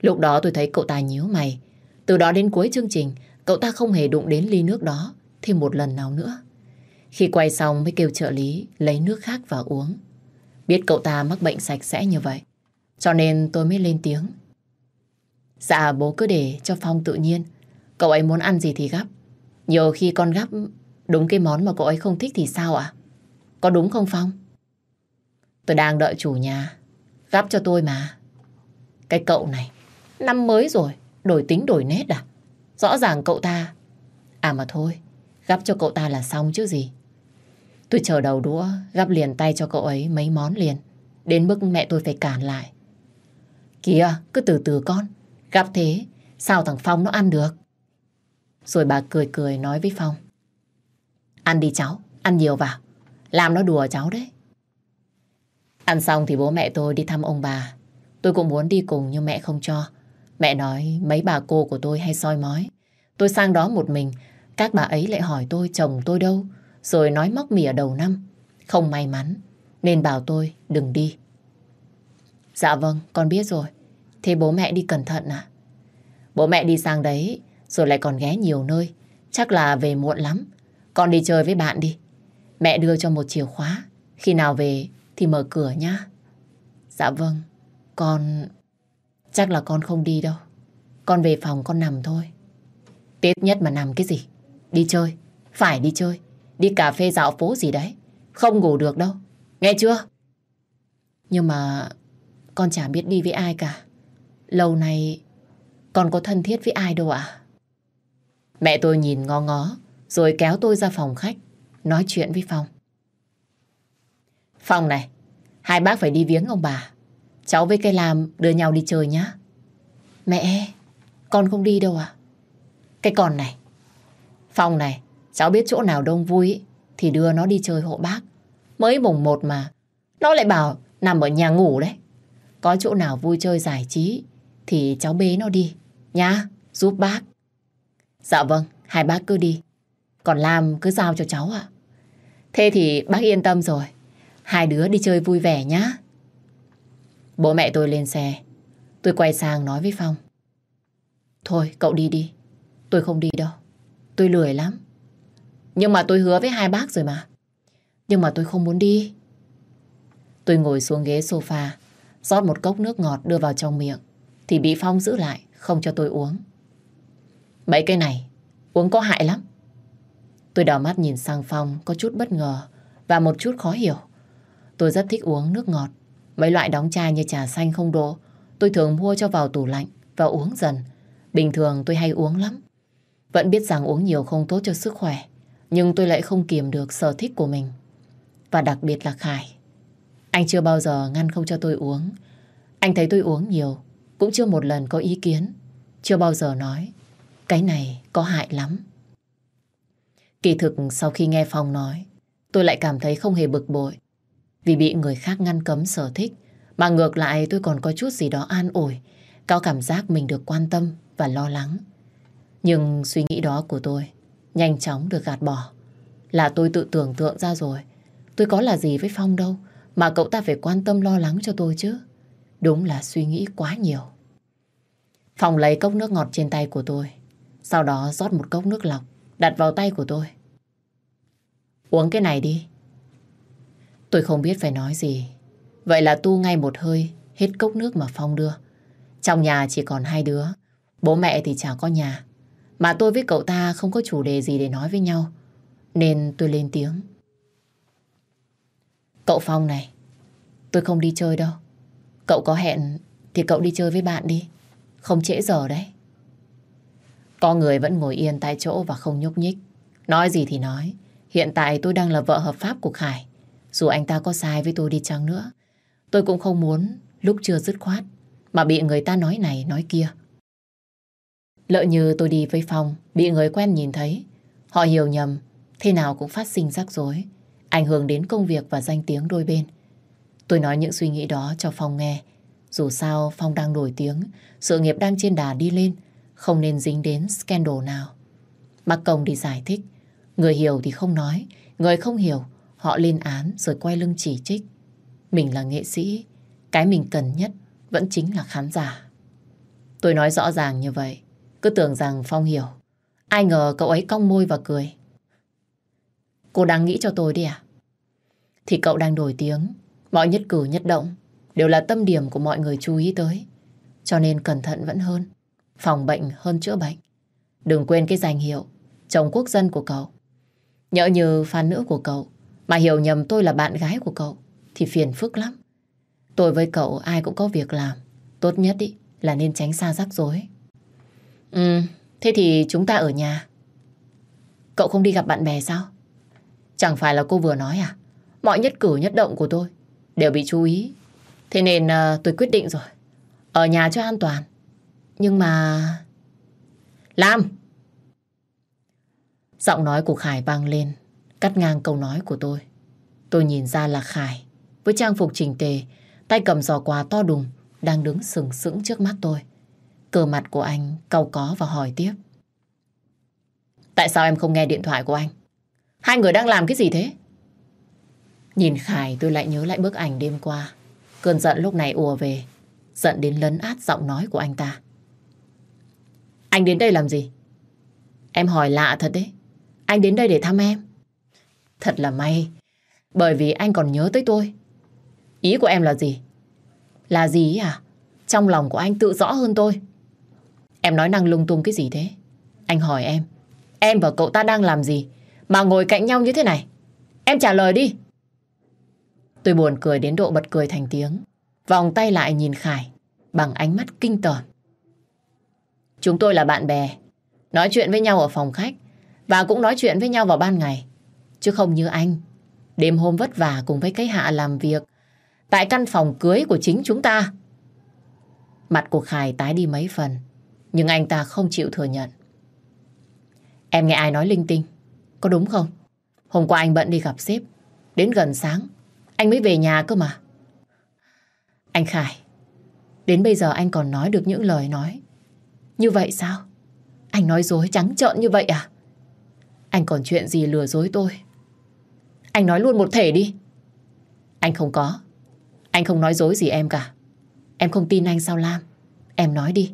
Lúc đó tôi thấy cậu ta nhíu mày. Từ đó đến cuối chương trình, cậu ta không hề đụng đến ly nước đó thêm một lần nào nữa. Khi quay xong mới kêu trợ lý lấy nước khác vào uống. Biết cậu ta mắc bệnh sạch sẽ như vậy, cho nên tôi mới lên tiếng. Dạ bố cứ để cho Phong tự nhiên, cậu ấy muốn ăn gì thì gắp. Nhiều khi con gắp đúng cái món mà cậu ấy không thích thì sao ạ? Có đúng không Phong? Tôi đang đợi chủ nhà, gắp cho tôi mà. Cái cậu này, năm mới rồi, đổi tính đổi nét à? Rõ ràng cậu ta... À mà thôi, gắp cho cậu ta là xong chứ gì. Tôi chờ đầu đũa, gắp liền tay cho cậu ấy mấy món liền. Đến mức mẹ tôi phải cản lại. Kìa, cứ từ từ con. Gắp thế, sao thằng Phong nó ăn được? Rồi bà cười cười nói với Phong. Ăn đi cháu, ăn nhiều vào. Làm nó đùa cháu đấy. Ăn xong thì bố mẹ tôi đi thăm ông bà. Tôi cũng muốn đi cùng nhưng mẹ không cho. Mẹ nói mấy bà cô của tôi hay soi mói. Tôi sang đó một mình, các bà ấy lại hỏi tôi chồng tôi đâu, rồi nói móc mỉa đầu năm. Không may mắn, nên bảo tôi đừng đi. Dạ vâng, con biết rồi. Thế bố mẹ đi cẩn thận à? Bố mẹ đi sang đấy, rồi lại còn ghé nhiều nơi. Chắc là về muộn lắm. Con đi chơi với bạn đi. Mẹ đưa cho một chìa khóa. Khi nào về thì mở cửa nhá. Dạ vâng, con... Chắc là con không đi đâu. Con về phòng con nằm thôi. Tết nhất mà nằm cái gì? Đi chơi. Phải đi chơi. Đi cà phê dạo phố gì đấy. Không ngủ được đâu. Nghe chưa? Nhưng mà con chả biết đi với ai cả. Lâu nay con có thân thiết với ai đâu ạ? Mẹ tôi nhìn ngó ngó rồi kéo tôi ra phòng khách nói chuyện với Phong. Phong này, hai bác phải đi viếng ông bà. Cháu với cây làm đưa nhau đi chơi nhá. Mẹ, con không đi đâu à? Cái con này, Phong này, cháu biết chỗ nào đông vui thì đưa nó đi chơi hộ bác. Mới mùng một mà, nó lại bảo nằm ở nhà ngủ đấy. Có chỗ nào vui chơi giải trí thì cháu bế nó đi, nhá, giúp bác. Dạ vâng, hai bác cứ đi. Còn Lam cứ giao cho cháu ạ. Thế thì bác yên tâm rồi. Hai đứa đi chơi vui vẻ nhá. Bố mẹ tôi lên xe. Tôi quay sang nói với Phong. Thôi cậu đi đi. Tôi không đi đâu. Tôi lười lắm. Nhưng mà tôi hứa với hai bác rồi mà. Nhưng mà tôi không muốn đi. Tôi ngồi xuống ghế sofa, rót một cốc nước ngọt đưa vào trong miệng, thì bị Phong giữ lại, không cho tôi uống. Mấy cái này, uống có hại lắm. Tôi đảo mắt nhìn sang Phong có chút bất ngờ và một chút khó hiểu. Tôi rất thích uống nước ngọt. Mấy loại đóng chai như trà xanh không độ, tôi thường mua cho vào tủ lạnh và uống dần. Bình thường tôi hay uống lắm. Vẫn biết rằng uống nhiều không tốt cho sức khỏe, nhưng tôi lại không kiềm được sở thích của mình. Và đặc biệt là Khải. Anh chưa bao giờ ngăn không cho tôi uống. Anh thấy tôi uống nhiều, cũng chưa một lần có ý kiến. Chưa bao giờ nói, cái này có hại lắm. Kỳ thực sau khi nghe Phong nói, tôi lại cảm thấy không hề bực bội. Vì bị người khác ngăn cấm sở thích, mà ngược lại tôi còn có chút gì đó an ủi, có cảm giác mình được quan tâm và lo lắng. Nhưng suy nghĩ đó của tôi nhanh chóng được gạt bỏ. Là tôi tự tưởng tượng ra rồi. Tôi có là gì với Phong đâu mà cậu ta phải quan tâm lo lắng cho tôi chứ. Đúng là suy nghĩ quá nhiều. Phong lấy cốc nước ngọt trên tay của tôi. Sau đó rót một cốc nước lọc đặt vào tay của tôi. Uống cái này đi. Tôi không biết phải nói gì. Vậy là tu ngay một hơi hết cốc nước mà Phong đưa. Trong nhà chỉ còn hai đứa. Bố mẹ thì chả có nhà. Mà tôi với cậu ta không có chủ đề gì để nói với nhau. Nên tôi lên tiếng. Cậu Phong này, tôi không đi chơi đâu. Cậu có hẹn thì cậu đi chơi với bạn đi. Không trễ giờ đấy. Có người vẫn ngồi yên tại chỗ và không nhúc nhích. Nói gì thì nói. Hiện tại tôi đang là vợ hợp pháp của Khải. Dù anh ta có sai với tôi đi chăng nữa. Tôi cũng không muốn lúc chưa dứt khoát mà bị người ta nói này nói kia. Lỡ như tôi đi với Phong bị người quen nhìn thấy. Họ hiểu nhầm thế nào cũng phát sinh rắc rối ảnh hưởng đến công việc và danh tiếng đôi bên. Tôi nói những suy nghĩ đó cho Phong nghe. Dù sao Phong đang nổi tiếng, sự nghiệp đang trên đà đi lên, không nên dính đến scandal nào. Bác công thì giải thích, người hiểu thì không nói, người không hiểu, họ lên án rồi quay lưng chỉ trích. Mình là nghệ sĩ, cái mình cần nhất vẫn chính là khán giả. Tôi nói rõ ràng như vậy, cứ tưởng rằng Phong hiểu. Ai ngờ cậu ấy cong môi và cười. Cô đang nghĩ cho tôi đi à? Thì cậu đang nổi tiếng, mọi nhất cử nhất động đều là tâm điểm của mọi người chú ý tới. Cho nên cẩn thận vẫn hơn, phòng bệnh hơn chữa bệnh. Đừng quên cái danh hiệu chồng quốc dân của cậu. Nhỡ như fan nữ của cậu mà hiểu nhầm tôi là bạn gái của cậu thì phiền phức lắm. Tôi với cậu ai cũng có việc làm. Tốt nhất ý, là nên tránh xa rắc rối. Ừ, thế thì chúng ta ở nhà. Cậu không đi gặp bạn bè sao? Chẳng phải là cô vừa nói à? Mọi nhất cử nhất động của tôi đều bị chú ý. Thế nên uh, tôi quyết định rồi. Ở nhà cho an toàn. Nhưng mà... Lam! Giọng nói của Khải vang lên, cắt ngang câu nói của tôi. Tôi nhìn ra là Khải, với trang phục chỉnh tề, tay cầm giò quà to đùng, đang đứng sừng sững trước mắt tôi. Cờ mặt của anh cau có và hỏi tiếp. Tại sao em không nghe điện thoại của anh? Hai người đang làm cái gì thế? Nhìn Khải tôi lại nhớ lại bức ảnh đêm qua. Cơn giận lúc này ùa về. Giận đến lấn át giọng nói của anh ta. Anh đến đây làm gì? Em hỏi lạ thật đấy. Anh đến đây để thăm em. Thật là may. Bởi vì anh còn nhớ tới tôi. Ý của em là gì? Là gì à? Trong lòng của anh tự rõ hơn tôi. Em nói năng lung tung cái gì thế? Anh hỏi em. Em và cậu ta đang làm gì? Mà ngồi cạnh nhau như thế này. Em trả lời đi. Tôi buồn cười đến độ bật cười thành tiếng. Vòng tay lại nhìn Khải bằng ánh mắt kinh tởm. Chúng tôi là bạn bè. Nói chuyện với nhau ở phòng khách và cũng nói chuyện với nhau vào ban ngày. Chứ không như anh. Đêm hôm vất vả cùng với cái hạ làm việc tại căn phòng cưới của chính chúng ta. Mặt của Khải tái đi mấy phần nhưng anh ta không chịu thừa nhận. Em nghe ai nói linh tinh, có đúng không? Hôm qua anh bận đi gặp sếp, đến gần sáng, anh mới về nhà cơ mà. Anh Khải, đến bây giờ anh còn nói được những lời nói. Như vậy sao? Anh nói dối trắng trợn như vậy à? Anh còn chuyện gì lừa dối tôi? Anh nói luôn một thể đi. Anh không có. Anh không nói dối gì em cả. Em không tin anh sao Lam? Em nói đi.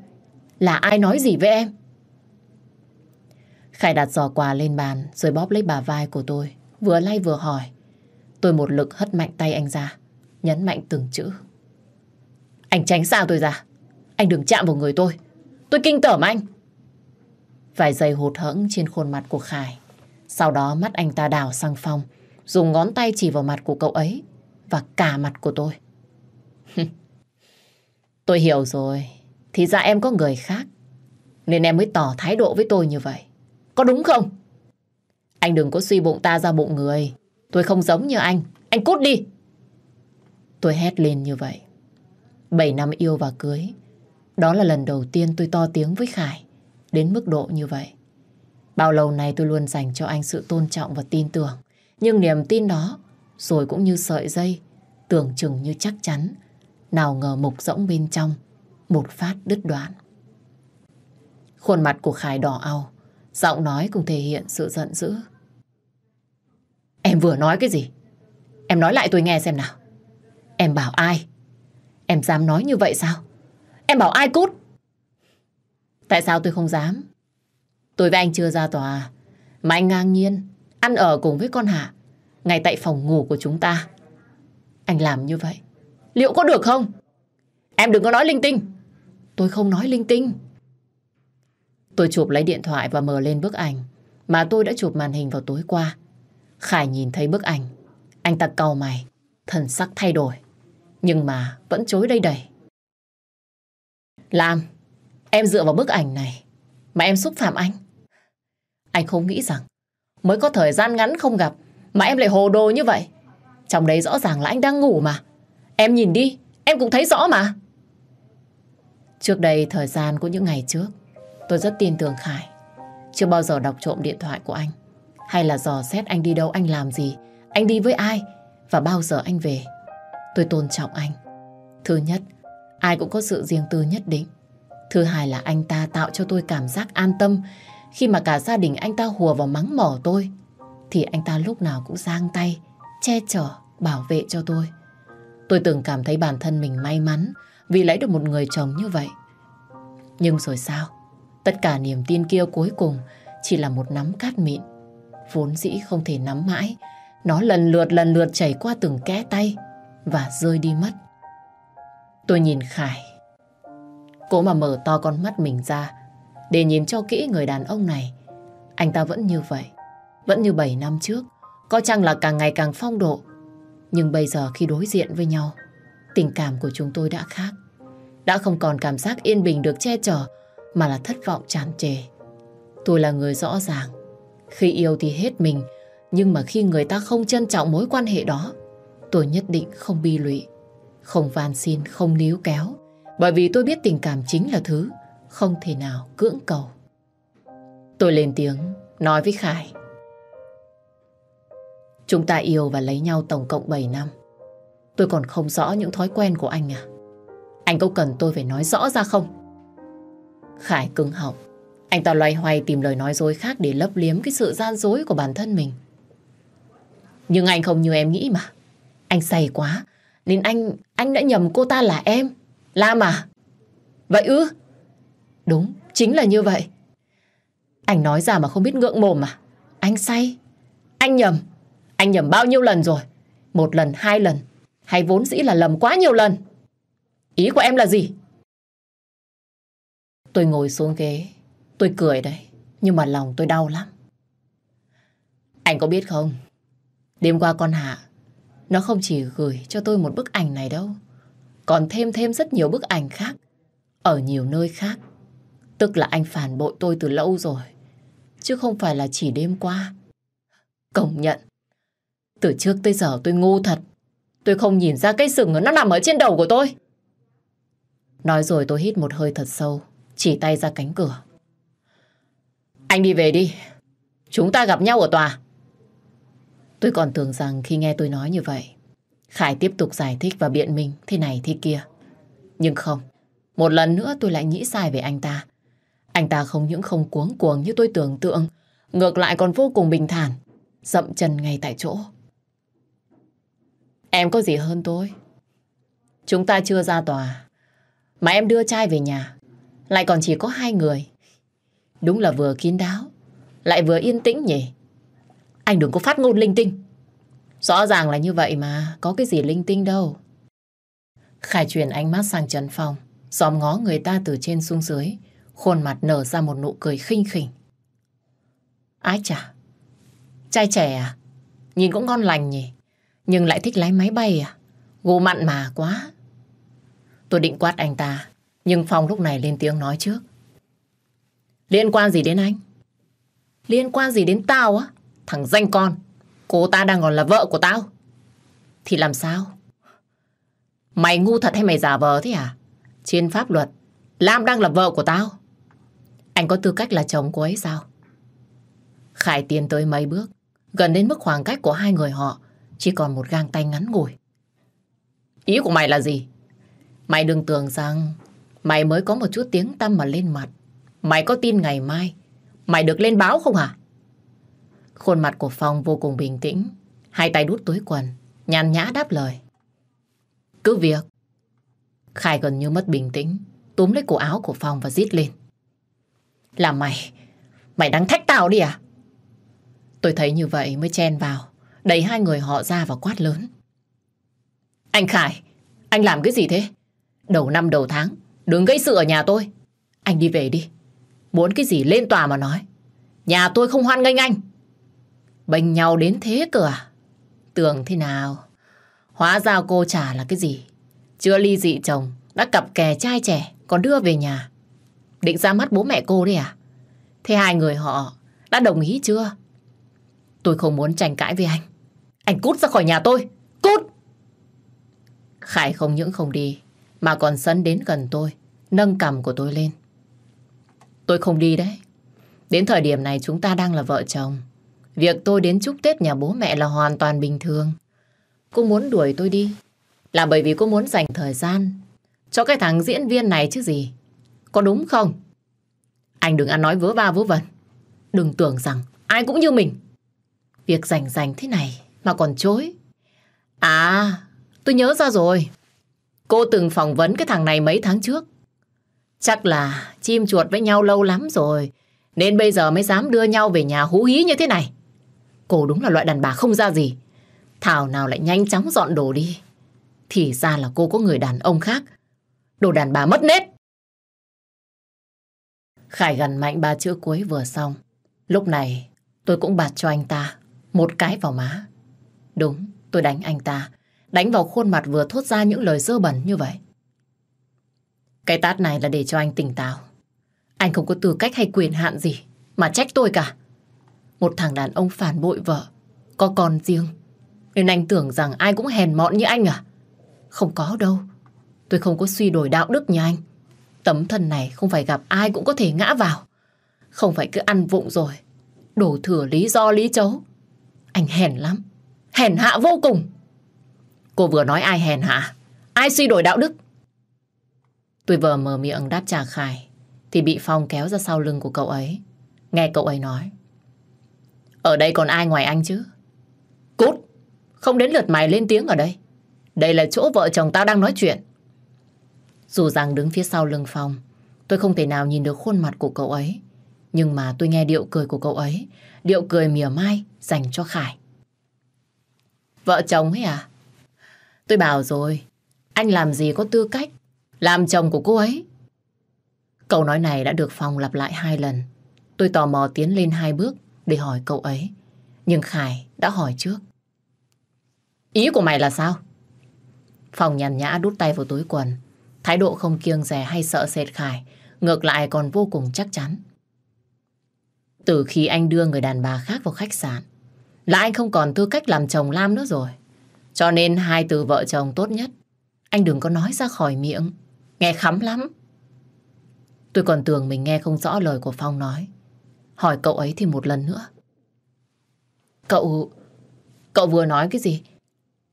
Là ai nói gì với em? Khải đặt giỏ quà lên bàn rồi bóp lấy bà vai của tôi. Vừa lay vừa hỏi. Tôi một lực hất mạnh tay anh ra. Nhấn mạnh từng chữ. Anh tránh xa tôi ra. Anh đừng chạm vào người tôi. Tôi kinh tởm anh. Vài giây hụt hẫng trên khuôn mặt của Khải. Sau đó mắt anh ta đảo sang phong, Dùng ngón tay chỉ vào mặt của cậu ấy. Và cả mặt của tôi. tôi hiểu rồi. Thì ra em có người khác. Nên em mới tỏ thái độ với tôi như vậy. Có đúng không? Anh đừng có suy bụng ta ra bụng người. Tôi không giống như anh. Anh cút đi. Tôi hét lên như vậy. Bảy năm yêu và cưới. Đó là lần đầu tiên tôi to tiếng với Khải. Đến mức độ như vậy. Bao lâu nay tôi luôn dành cho anh sự tôn trọng và tin tưởng. Nhưng niềm tin đó rồi cũng như sợi dây tưởng chừng như chắc chắn. Nào ngờ mục rỗng bên trong một phát đứt đoạn. Khuôn mặt của Khải đỏ ao, giọng nói cũng thể hiện sự giận dữ. Em vừa nói cái gì? Em nói lại tôi nghe xem nào. Em bảo ai? Em dám nói như vậy sao? Em bảo ai cút? Tại sao tôi không dám? Tôi với anh chưa ra tòa, mà anh ngang nhiên ăn ở cùng với con Hạ ngay tại phòng ngủ của chúng ta. Anh làm như vậy, liệu có được không? Em đừng có nói linh tinh. Tôi không nói linh tinh. Tôi chụp lấy điện thoại và mở lên bức ảnh mà tôi đã chụp màn hình vào tối qua. Khải nhìn thấy bức ảnh. Anh ta cau mày, thần sắc thay đổi. Nhưng mà vẫn chối đây đầy làm em dựa vào bức ảnh này mà em xúc phạm anh. Anh không nghĩ rằng mới có thời gian ngắn không gặp mà em lại hồ đồ như vậy. Trong đấy rõ ràng là anh đang ngủ mà. Em nhìn đi, em cũng thấy rõ mà. Trước đây, thời gian của những ngày trước, tôi rất tin tưởng Khải. Chưa bao giờ đọc trộm điện thoại của anh. Hay là dò xét anh đi đâu, anh làm gì, anh đi với ai, và bao giờ anh về. Tôi tôn trọng anh. Thứ nhất, ai cũng có sự riêng tư nhất định. Thứ hai là anh ta tạo cho tôi cảm giác an tâm khi mà cả gia đình anh ta hùa vào mắng mỏ tôi. Thì anh ta lúc nào cũng giang tay, che chở, bảo vệ cho tôi. Tôi từng cảm thấy bản thân mình may mắn vì lấy được một người chồng như vậy. Nhưng rồi sao? Tất cả niềm tin kia cuối cùng chỉ là một nắm cát mịn. Vốn dĩ không thể nắm mãi. Nó lần lượt lần lượt chảy qua từng kẽ tay và rơi đi mất. Tôi nhìn Khải. Cố mà mở to con mắt mình ra để nhìn cho kỹ người đàn ông này. Anh ta vẫn như vậy. Vẫn như 7 năm trước. Có chăng là càng ngày càng phong độ. Nhưng bây giờ khi đối diện với nhau Tình cảm của chúng tôi đã khác. Đã không còn cảm giác yên bình được che chở, mà là thất vọng tràn trề. Tôi là người rõ ràng. Khi yêu thì hết mình, Nhưng mà khi người ta không trân trọng mối quan hệ đó, tôi nhất định không bi lụy, không van xin, không níu kéo. Bởi vì tôi biết tình cảm chính là thứ không thể nào cưỡng cầu. Tôi lên tiếng, nói với Khải. Chúng ta yêu và lấy nhau tổng cộng 7 năm. Tôi còn không rõ những thói quen của anh à. Anh có cần tôi phải nói rõ ra không? Khải cứng họng. Anh ta loay hoay tìm lời nói dối khác để lấp liếm cái sự gian dối của bản thân mình. Nhưng anh không như em nghĩ mà. Anh say quá, nên anh anh đã nhầm cô ta là em. Lam à? Vậy ư? Đúng, chính là như vậy. Anh nói ra mà không biết ngượng mồm mà. Anh say. Anh nhầm. Anh nhầm bao nhiêu lần rồi? Một lần, hai lần. Hay vốn dĩ là lầm quá nhiều lần? Ý của em là gì? Tôi ngồi xuống ghế. Tôi cười đấy. Nhưng mà lòng tôi đau lắm. Anh có biết không? Đêm qua con Hạ nó không chỉ gửi cho tôi một bức ảnh này đâu, Còn thêm thêm rất nhiều bức ảnh khác Ở nhiều nơi khác. Tức là anh phản bội tôi từ lâu rồi, Chứ không phải là chỉ đêm qua. Công nhận, Từ trước tới giờ tôi ngu thật. Tôi không nhìn ra cái sừng nó nằm ở trên đầu của tôi. Nói rồi tôi hít một hơi thật sâu, Chỉ tay ra cánh cửa. Anh đi về đi, Chúng ta gặp nhau ở tòa. Tôi còn tưởng rằng khi nghe tôi nói như vậy, Khải tiếp tục giải thích và biện minh thế này thế kia. Nhưng không, một lần nữa tôi lại nghĩ sai về anh ta. Anh ta không những không cuống cuồng như tôi tưởng tượng, ngược lại còn vô cùng bình thản, dậm chân ngay tại chỗ. Em có gì hơn tôi? Chúng ta chưa ra tòa, mà em đưa trai về nhà, lại còn chỉ có hai người. Đúng là vừa kín đáo, lại vừa yên tĩnh nhỉ? Anh đừng có phát ngôn linh tinh. Rõ ràng là như vậy mà, có cái gì linh tinh đâu. Khải chuyển ánh mắt sang Trần Phong, dòm ngó người ta từ trên xuống dưới, khuôn mặt nở ra một nụ cười khinh khỉnh. Ái chà, trai trẻ à? Nhìn cũng ngon lành nhỉ, nhưng lại thích lái máy bay à? Gù mặn mà quá. Tôi định quát anh ta, nhưng Phong lúc này lên tiếng nói trước. Liên quan gì đến anh? Liên quan gì đến tao á? Thằng danh con, cô ta đang còn là vợ của tao. Thì làm sao? Mày ngu thật hay mày giả vờ thế à? Trên pháp luật, Lam đang là vợ của tao. Anh có tư cách là chồng cô ấy sao? Khải tiến tới mấy bước, gần đến mức khoảng cách của hai người họ chỉ còn một gang tay ngắn ngủi. Ý của mày là gì? Mày đừng tưởng rằng mày mới có một chút tiếng tăm mà lên mặt. Mày có tin ngày mai mày được lên báo không hả? Khuôn mặt của Phong vô cùng bình tĩnh, hai tay đút túi quần, nhàn nhã đáp lời. Cứ việc. Khai gần như mất bình tĩnh, túm lấy cổ áo của Phong và rít lên. Là mày, mày đang thách tao đi à? Tôi thấy như vậy mới chen vào, đẩy hai người họ ra và quát lớn. Anh Khải, anh làm cái gì thế? Đầu năm đầu tháng, đừng gây sự ở nhà tôi. Anh đi về đi. Muốn cái gì lên tòa mà nói. Nhà tôi không hoan nghênh anh. Bênh nhau đến thế cơ à? Tưởng thế nào? Hóa ra cô trả là cái gì? Chưa ly dị chồng, đã cặp kè trai trẻ, còn đưa về nhà. Định ra mắt bố mẹ cô đấy à? Thế hai người họ đã đồng ý chưa? Tôi không muốn tranh cãi với anh. Anh cút ra khỏi nhà tôi! Cút! Khải không những không đi, mà còn sân đến gần tôi, nâng cầm của tôi lên. Tôi không đi đấy. Đến thời điểm này chúng ta đang là vợ chồng. Việc tôi đến chúc Tết nhà bố mẹ là hoàn toàn bình thường. Cô muốn đuổi tôi đi là bởi vì cô muốn dành thời gian cho cái thằng diễn viên này chứ gì. Có đúng không? Anh đừng ăn nói vớ va vớ vẩn. Đừng tưởng rằng ai cũng như mình. Việc rảnh rảnh thế này mà còn chối. À, tôi nhớ ra rồi. Cô từng phỏng vấn cái thằng này mấy tháng trước. Chắc là chim chuột với nhau lâu lắm rồi. Nên bây giờ mới dám đưa nhau về nhà hú hí như thế này. Cô đúng là loại đàn bà không ra gì. Thảo nào lại nhanh chóng dọn đồ đi. Thì ra là cô có người đàn ông khác. Đồ đàn bà mất nết. Khải gần mạnh ba chữ cuối vừa xong. Lúc này tôi cũng bạt cho anh ta một cái vào má. Đúng, tôi đánh anh ta. Đánh vào khuôn mặt vừa thốt ra những lời dơ bẩn như vậy. Cái tát này là để cho anh tỉnh táo. Anh không có tư cách hay quyền hạn gì mà trách tôi cả. Một thằng đàn ông phản bội vợ, có con riêng. Nên anh tưởng rằng ai cũng hèn mọn như anh à? Không có đâu. Tôi không có suy đổi đạo đức như anh. Tấm thân này không phải gặp ai cũng có thể ngã vào. Không phải cứ ăn vụng rồi. Đổ thừa lý do lý chấu. Anh hèn lắm. Hèn hạ vô cùng. Cô vừa nói ai hèn hạ? Ai suy đổi đạo đức? Tôi vừa mở miệng đáp trả Khải thì bị Phong kéo ra sau lưng của cậu ấy. Nghe cậu ấy nói. Ở đây còn ai ngoài anh chứ? Cút! Không đến lượt mày lên tiếng ở đây. Đây là chỗ vợ chồng tao đang nói chuyện. Dù rằng đứng phía sau lưng phòng tôi không thể nào nhìn được khuôn mặt của cậu ấy. Nhưng mà tôi nghe điệu cười của cậu ấy, điệu cười mỉa mai dành cho Khải. Vợ chồng ấy à? Tôi bảo rồi, anh làm gì có tư cách làm chồng của cô ấy. Câu nói này đã được Phong lặp lại hai lần. Tôi tò mò tiến lên hai bước để hỏi cậu ấy. Nhưng Khải đã hỏi trước. Ý của mày là sao? Phong nhàn nhã đút tay vào túi quần. Thái độ không kiêng rẻ hay sợ sệt Khải. Ngược lại còn vô cùng chắc chắn. Từ khi anh đưa người đàn bà khác vào khách sạn, là anh không còn tư cách làm chồng Lam nữa rồi. Cho nên hai từ vợ chồng tốt nhất, anh đừng có nói ra khỏi miệng. Nghe khắm lắm. Tôi còn tưởng mình nghe không rõ lời của Phong nói. Hỏi cậu ấy thì một lần nữa. Cậu... Cậu vừa nói cái gì?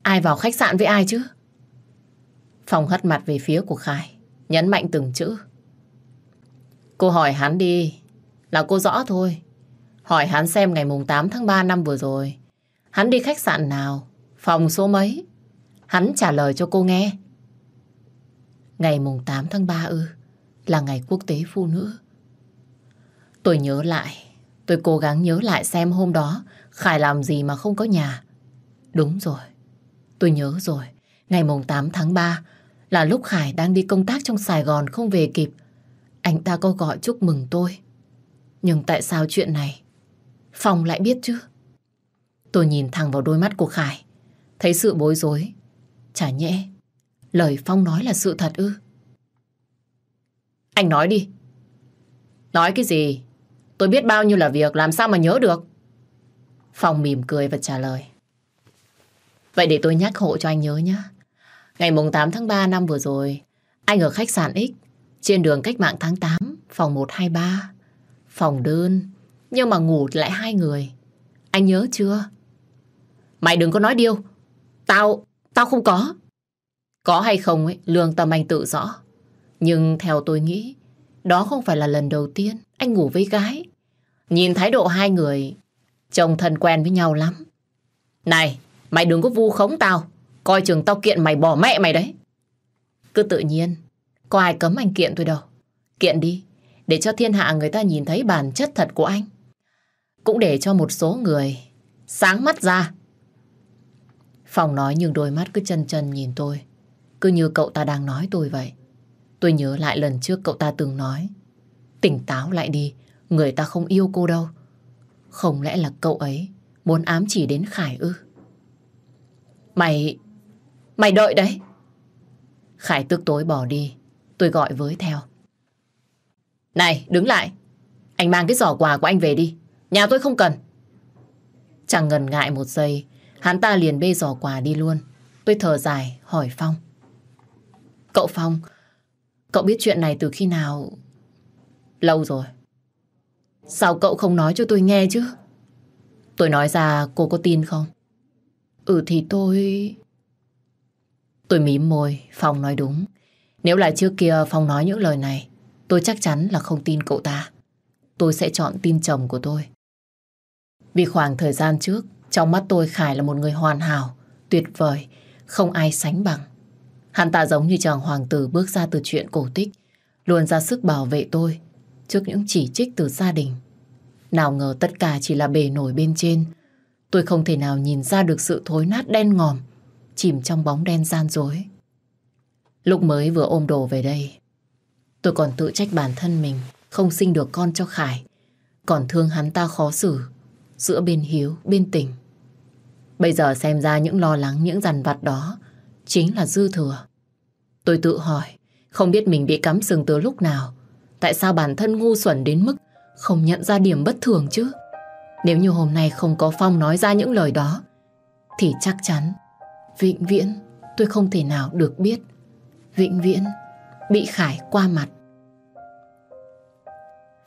Ai vào khách sạn với ai chứ? Phong hất mặt về phía của Khải, nhấn mạnh từng chữ. Cô hỏi hắn đi, là cô rõ thôi. Hỏi hắn xem ngày mùng 8 tháng 3 năm vừa rồi, hắn đi khách sạn nào, phòng số mấy. Hắn trả lời cho cô nghe. Ngày mùng 8 tháng 3 ư, là ngày quốc tế phụ nữ. Tôi nhớ lại, tôi cố gắng nhớ lại xem hôm đó Khải làm gì mà không có nhà. Đúng rồi, tôi nhớ rồi. Ngày mùng 8 tháng 3 là lúc Khải đang đi công tác trong Sài Gòn không về kịp. Anh ta có gọi chúc mừng tôi. Nhưng tại sao chuyện này Phong lại biết chứ? Tôi nhìn thẳng vào đôi mắt của Khải, thấy sự bối rối. Chả nhẽ, lời Phong nói là sự thật ư? Anh nói đi. Nói cái gì? Tôi biết bao nhiêu là việc, làm sao mà nhớ được? Phong mỉm cười và trả lời. Vậy để tôi nhắc hộ cho anh nhớ nhé. Ngày mùng 8 tháng 3 năm vừa rồi, anh ở khách sạn X, trên đường cách mạng tháng 8, phòng 123. Phòng đơn, nhưng mà ngủ lại hai người. Anh nhớ chưa? Mày đừng có nói điêu. Tao, tao không có. Có hay không ấy, lương tâm anh tự rõ. Nhưng theo tôi nghĩ, đó không phải là lần đầu tiên anh ngủ với gái. Nhìn thái độ hai người, chồng thân quen với nhau lắm. Này, mày đừng có vu khống tao. Coi chừng tao kiện mày bỏ mẹ mày đấy. Cứ tự nhiên, có ai cấm anh kiện tôi đâu. Kiện đi, để cho thiên hạ người ta nhìn thấy bản chất thật của anh. Cũng để cho một số người sáng mắt ra. Phòng nói nhưng đôi mắt cứ chân chân nhìn tôi. Cứ như cậu ta đang nói tôi vậy. Tôi nhớ lại lần trước cậu ta từng nói. Tỉnh táo lại đi, người ta không yêu cô đâu. Không lẽ là cậu ấy muốn ám chỉ đến Khải ư? Mày... Mày đợi đấy. Khải tức tối bỏ đi. Tôi gọi với theo. Này, đứng lại. Anh mang cái giỏ quà của anh về đi. Nhà tôi không cần. Chẳng ngần ngại một giây, hắn ta liền bê giỏ quà đi luôn. Tôi thở dài, hỏi Phong. Cậu Phong, cậu biết chuyện này từ khi nào? Lâu rồi. Sao cậu không nói cho tôi nghe chứ? Tôi nói ra cô có tin không? Ừ thì tôi... Tôi mím môi, Phong nói đúng. Nếu là trước kia Phong nói những lời này, tôi chắc chắn là không tin cậu ta. Tôi sẽ chọn tin chồng của tôi. Vì khoảng thời gian trước, trong mắt tôi Khải là một người hoàn hảo, tuyệt vời, không ai sánh bằng. Hắn ta giống như chàng hoàng tử bước ra từ chuyện cổ tích, luôn ra sức bảo vệ tôi trước những chỉ trích từ gia đình. Nào ngờ tất cả chỉ là bề nổi bên trên. Tôi không thể nào nhìn ra được sự thối nát đen ngòm, chìm trong bóng đen gian dối. Lúc mới vừa ôm đồ về đây, tôi còn tự trách bản thân mình không sinh được con cho Khải, còn thương hắn ta khó xử giữa bên hiếu, bên tình. Bây giờ xem ra những lo lắng, những dằn vặt đó chính là dư thừa. Tôi tự hỏi, không biết mình bị cắm sừng từ lúc nào. Tại sao bản thân ngu xuẩn đến mức không nhận ra điểm bất thường chứ? Nếu như hôm nay không có Phong nói ra những lời đó, thì chắc chắn vĩnh viễn tôi không thể nào được biết. Vĩnh viễn bị Khải qua mặt.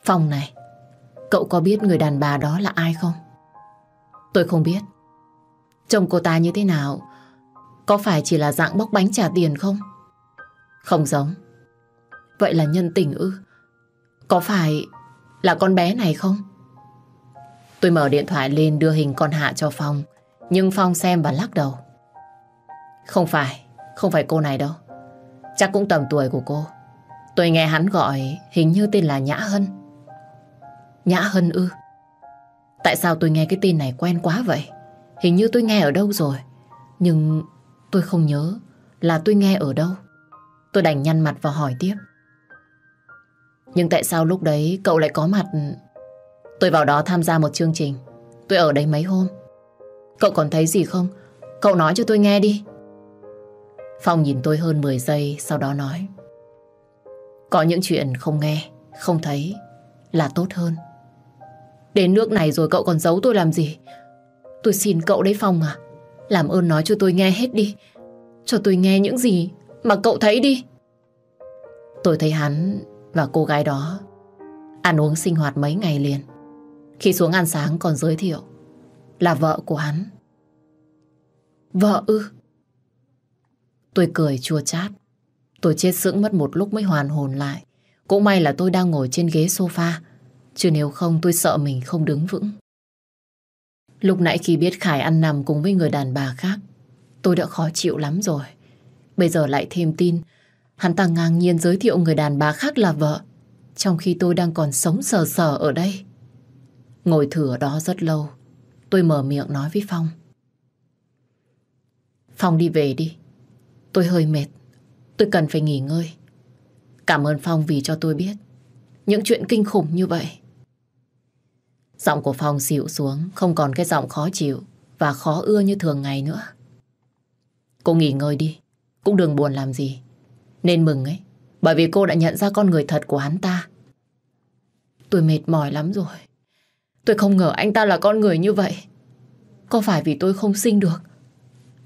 Phong này, cậu có biết người đàn bà đó là ai không? Tôi không biết. Chồng cô ta như thế nào? Có phải chỉ là dạng bóc bánh trả tiền không? Không giống. Vậy là nhân tình ư? Có phải là con bé này không? Tôi mở điện thoại lên đưa hình con Hạ cho Phong. Nhưng Phong xem và lắc đầu. Không phải, không phải cô này đâu. Chắc cũng tầm tuổi của cô. Tôi nghe hắn gọi hình như tên là Nhã Hân. Nhã Hân ư? Tại sao tôi nghe cái tên này quen quá vậy? Hình như tôi nghe ở đâu rồi. Nhưng tôi không nhớ là tôi nghe ở đâu. Tôi đành nhăn mặt và hỏi tiếp. Nhưng tại sao lúc đấy cậu lại có mặt... Tôi vào đó tham gia một chương trình. Tôi ở đấy mấy hôm. Cậu còn thấy gì không? Cậu nói cho tôi nghe đi. Phong nhìn tôi hơn 10 giây sau đó nói. Có những chuyện không nghe, không thấy là tốt hơn. Đến nước này rồi cậu còn giấu tôi làm gì? Tôi xin cậu đấy Phong à. Làm ơn nói cho tôi nghe hết đi. Cho tôi nghe những gì mà cậu thấy đi. Tôi thấy hắn và cô gái đó ăn uống sinh hoạt mấy ngày liền. Khi xuống ăn sáng còn giới thiệu là vợ của hắn. Vợ ư? Tôi cười chua chát. Tôi chết sững mất một lúc mới hoàn hồn lại. Cũng may là tôi đang ngồi trên ghế sofa. Chứ nếu không tôi sợ mình không đứng vững. Lúc nãy khi biết Khải ăn nằm cùng với người đàn bà khác, tôi đã khó chịu lắm rồi. Bây giờ lại thêm tin, hắn ta ngang nhiên giới thiệu người đàn bà khác là vợ, trong khi tôi đang còn sống sờ sờ ở đây. Ngồi thử ở đó rất lâu, tôi mở miệng nói với Phong. Phong đi về đi, tôi hơi mệt, tôi cần phải nghỉ ngơi. Cảm ơn Phong vì cho tôi biết những chuyện kinh khủng như vậy. Giọng của Phong xịu xuống, không còn cái giọng khó chịu và khó ưa như thường ngày nữa. Cô nghỉ ngơi đi, cũng đừng buồn làm gì. Nên mừng ấy, bởi vì cô đã nhận ra con người thật của hắn ta. Tôi mệt mỏi lắm rồi. Tôi không ngờ anh ta là con người như vậy. Có phải vì tôi không sinh được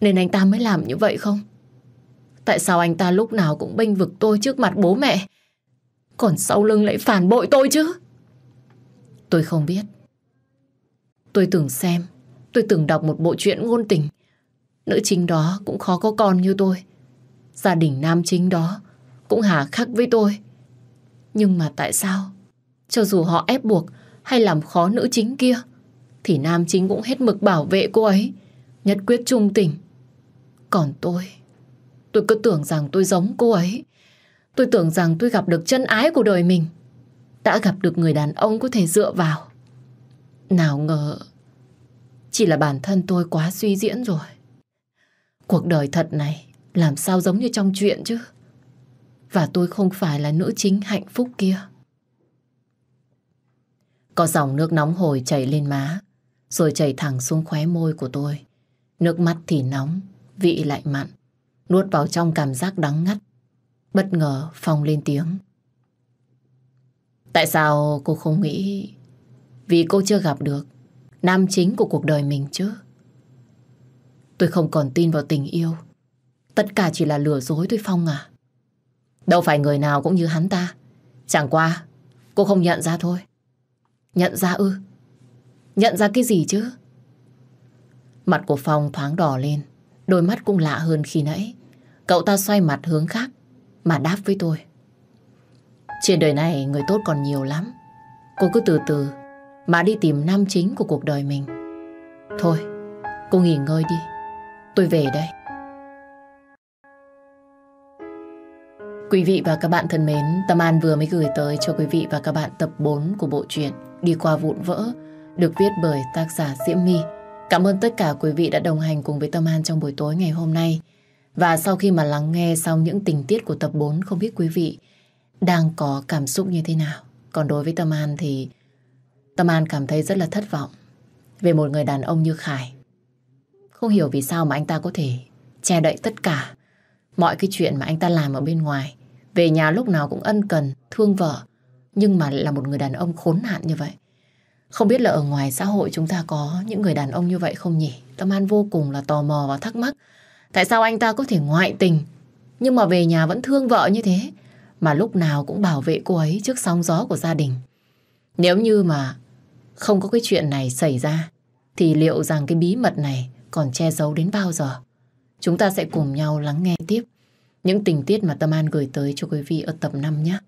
nên anh ta mới làm như vậy không? Tại sao anh ta lúc nào cũng bênh vực tôi trước mặt bố mẹ còn sau lưng lại phản bội tôi chứ? Tôi không biết. Tôi từng xem, tôi từng đọc một bộ truyện ngôn tình. Nữ chính đó cũng khó có con như tôi. Gia đình nam chính đó cũng hà khắc với tôi. Nhưng mà tại sao? Cho dù họ ép buộc hay làm khó nữ chính kia, thì nam chính cũng hết mực bảo vệ cô ấy, nhất quyết trung tình. Còn tôi, tôi cứ tưởng rằng tôi giống cô ấy. Tôi tưởng rằng tôi gặp được chân ái của đời mình. Đã gặp được người đàn ông có thể dựa vào. Nào ngờ Chỉ là bản thân tôi quá suy diễn rồi Cuộc đời thật này làm sao giống như trong chuyện chứ? Và tôi không phải là nữ chính hạnh phúc kia. Có dòng nước nóng hồi chảy lên má, Rồi chảy thẳng xuống khóe môi của tôi. Nước mắt thì nóng, Vị lại mặn, Nuốt vào trong cảm giác đắng ngắt. Bất ngờ Phong lên tiếng. Tại sao cô không nghĩ, vì cô chưa gặp được nam chính của cuộc đời mình chứ. Tôi không còn tin vào tình yêu. Tất cả chỉ là lừa dối tôi Phong à. Đâu phải người nào cũng như hắn ta. Chẳng qua, cô không nhận ra thôi. Nhận ra ư? Nhận ra cái gì chứ? Mặt của Phong thoáng đỏ lên, đôi mắt cũng lạ hơn khi nãy. Cậu ta xoay mặt hướng khác, mà đáp với tôi. Trên đời này người tốt còn nhiều lắm. Cô cứ từ từ mà đi tìm nam chính của cuộc đời mình. Thôi, cô nghỉ ngơi đi. Tôi về đây. Quý vị và các bạn thân mến, Tâm An vừa mới gửi tới cho quý vị và các bạn tập 4 của bộ truyện Đi qua vụn vỡ, được viết bởi tác giả Diễm My. Cảm ơn tất cả quý vị đã đồng hành cùng với Tâm An trong buổi tối ngày hôm nay. Và sau khi mà lắng nghe xong những tình tiết của tập 4, không biết quý vị đang có cảm xúc như thế nào. Còn đối với Tâm An thì Tâm An cảm thấy rất là thất vọng về một người đàn ông như Khải. Không hiểu vì sao mà anh ta có thể che đậy tất cả mọi cái chuyện mà anh ta làm ở bên ngoài. Về nhà lúc nào cũng ân cần, thương vợ, nhưng mà là một người đàn ông khốn nạn như vậy. Không biết là ở ngoài xã hội chúng ta có những người đàn ông như vậy không nhỉ? Tâm An vô cùng là tò mò và thắc mắc. Tại sao anh ta có thể ngoại tình nhưng mà về nhà vẫn thương vợ như thế mà lúc nào cũng bảo vệ cô ấy trước sóng gió của gia đình. Nếu như mà không có cái chuyện này xảy ra thì liệu rằng cái bí mật này còn che giấu đến bao giờ? Chúng ta sẽ cùng nhau lắng nghe tiếp những tình tiết mà Tâm An gửi tới cho quý vị ở tập 5 nhé.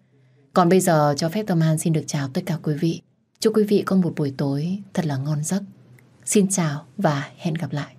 Còn bây giờ cho phép Tâm An xin được chào tất cả quý vị. Chúc quý vị có một buổi tối thật là ngon giấc. Xin chào và hẹn gặp lại.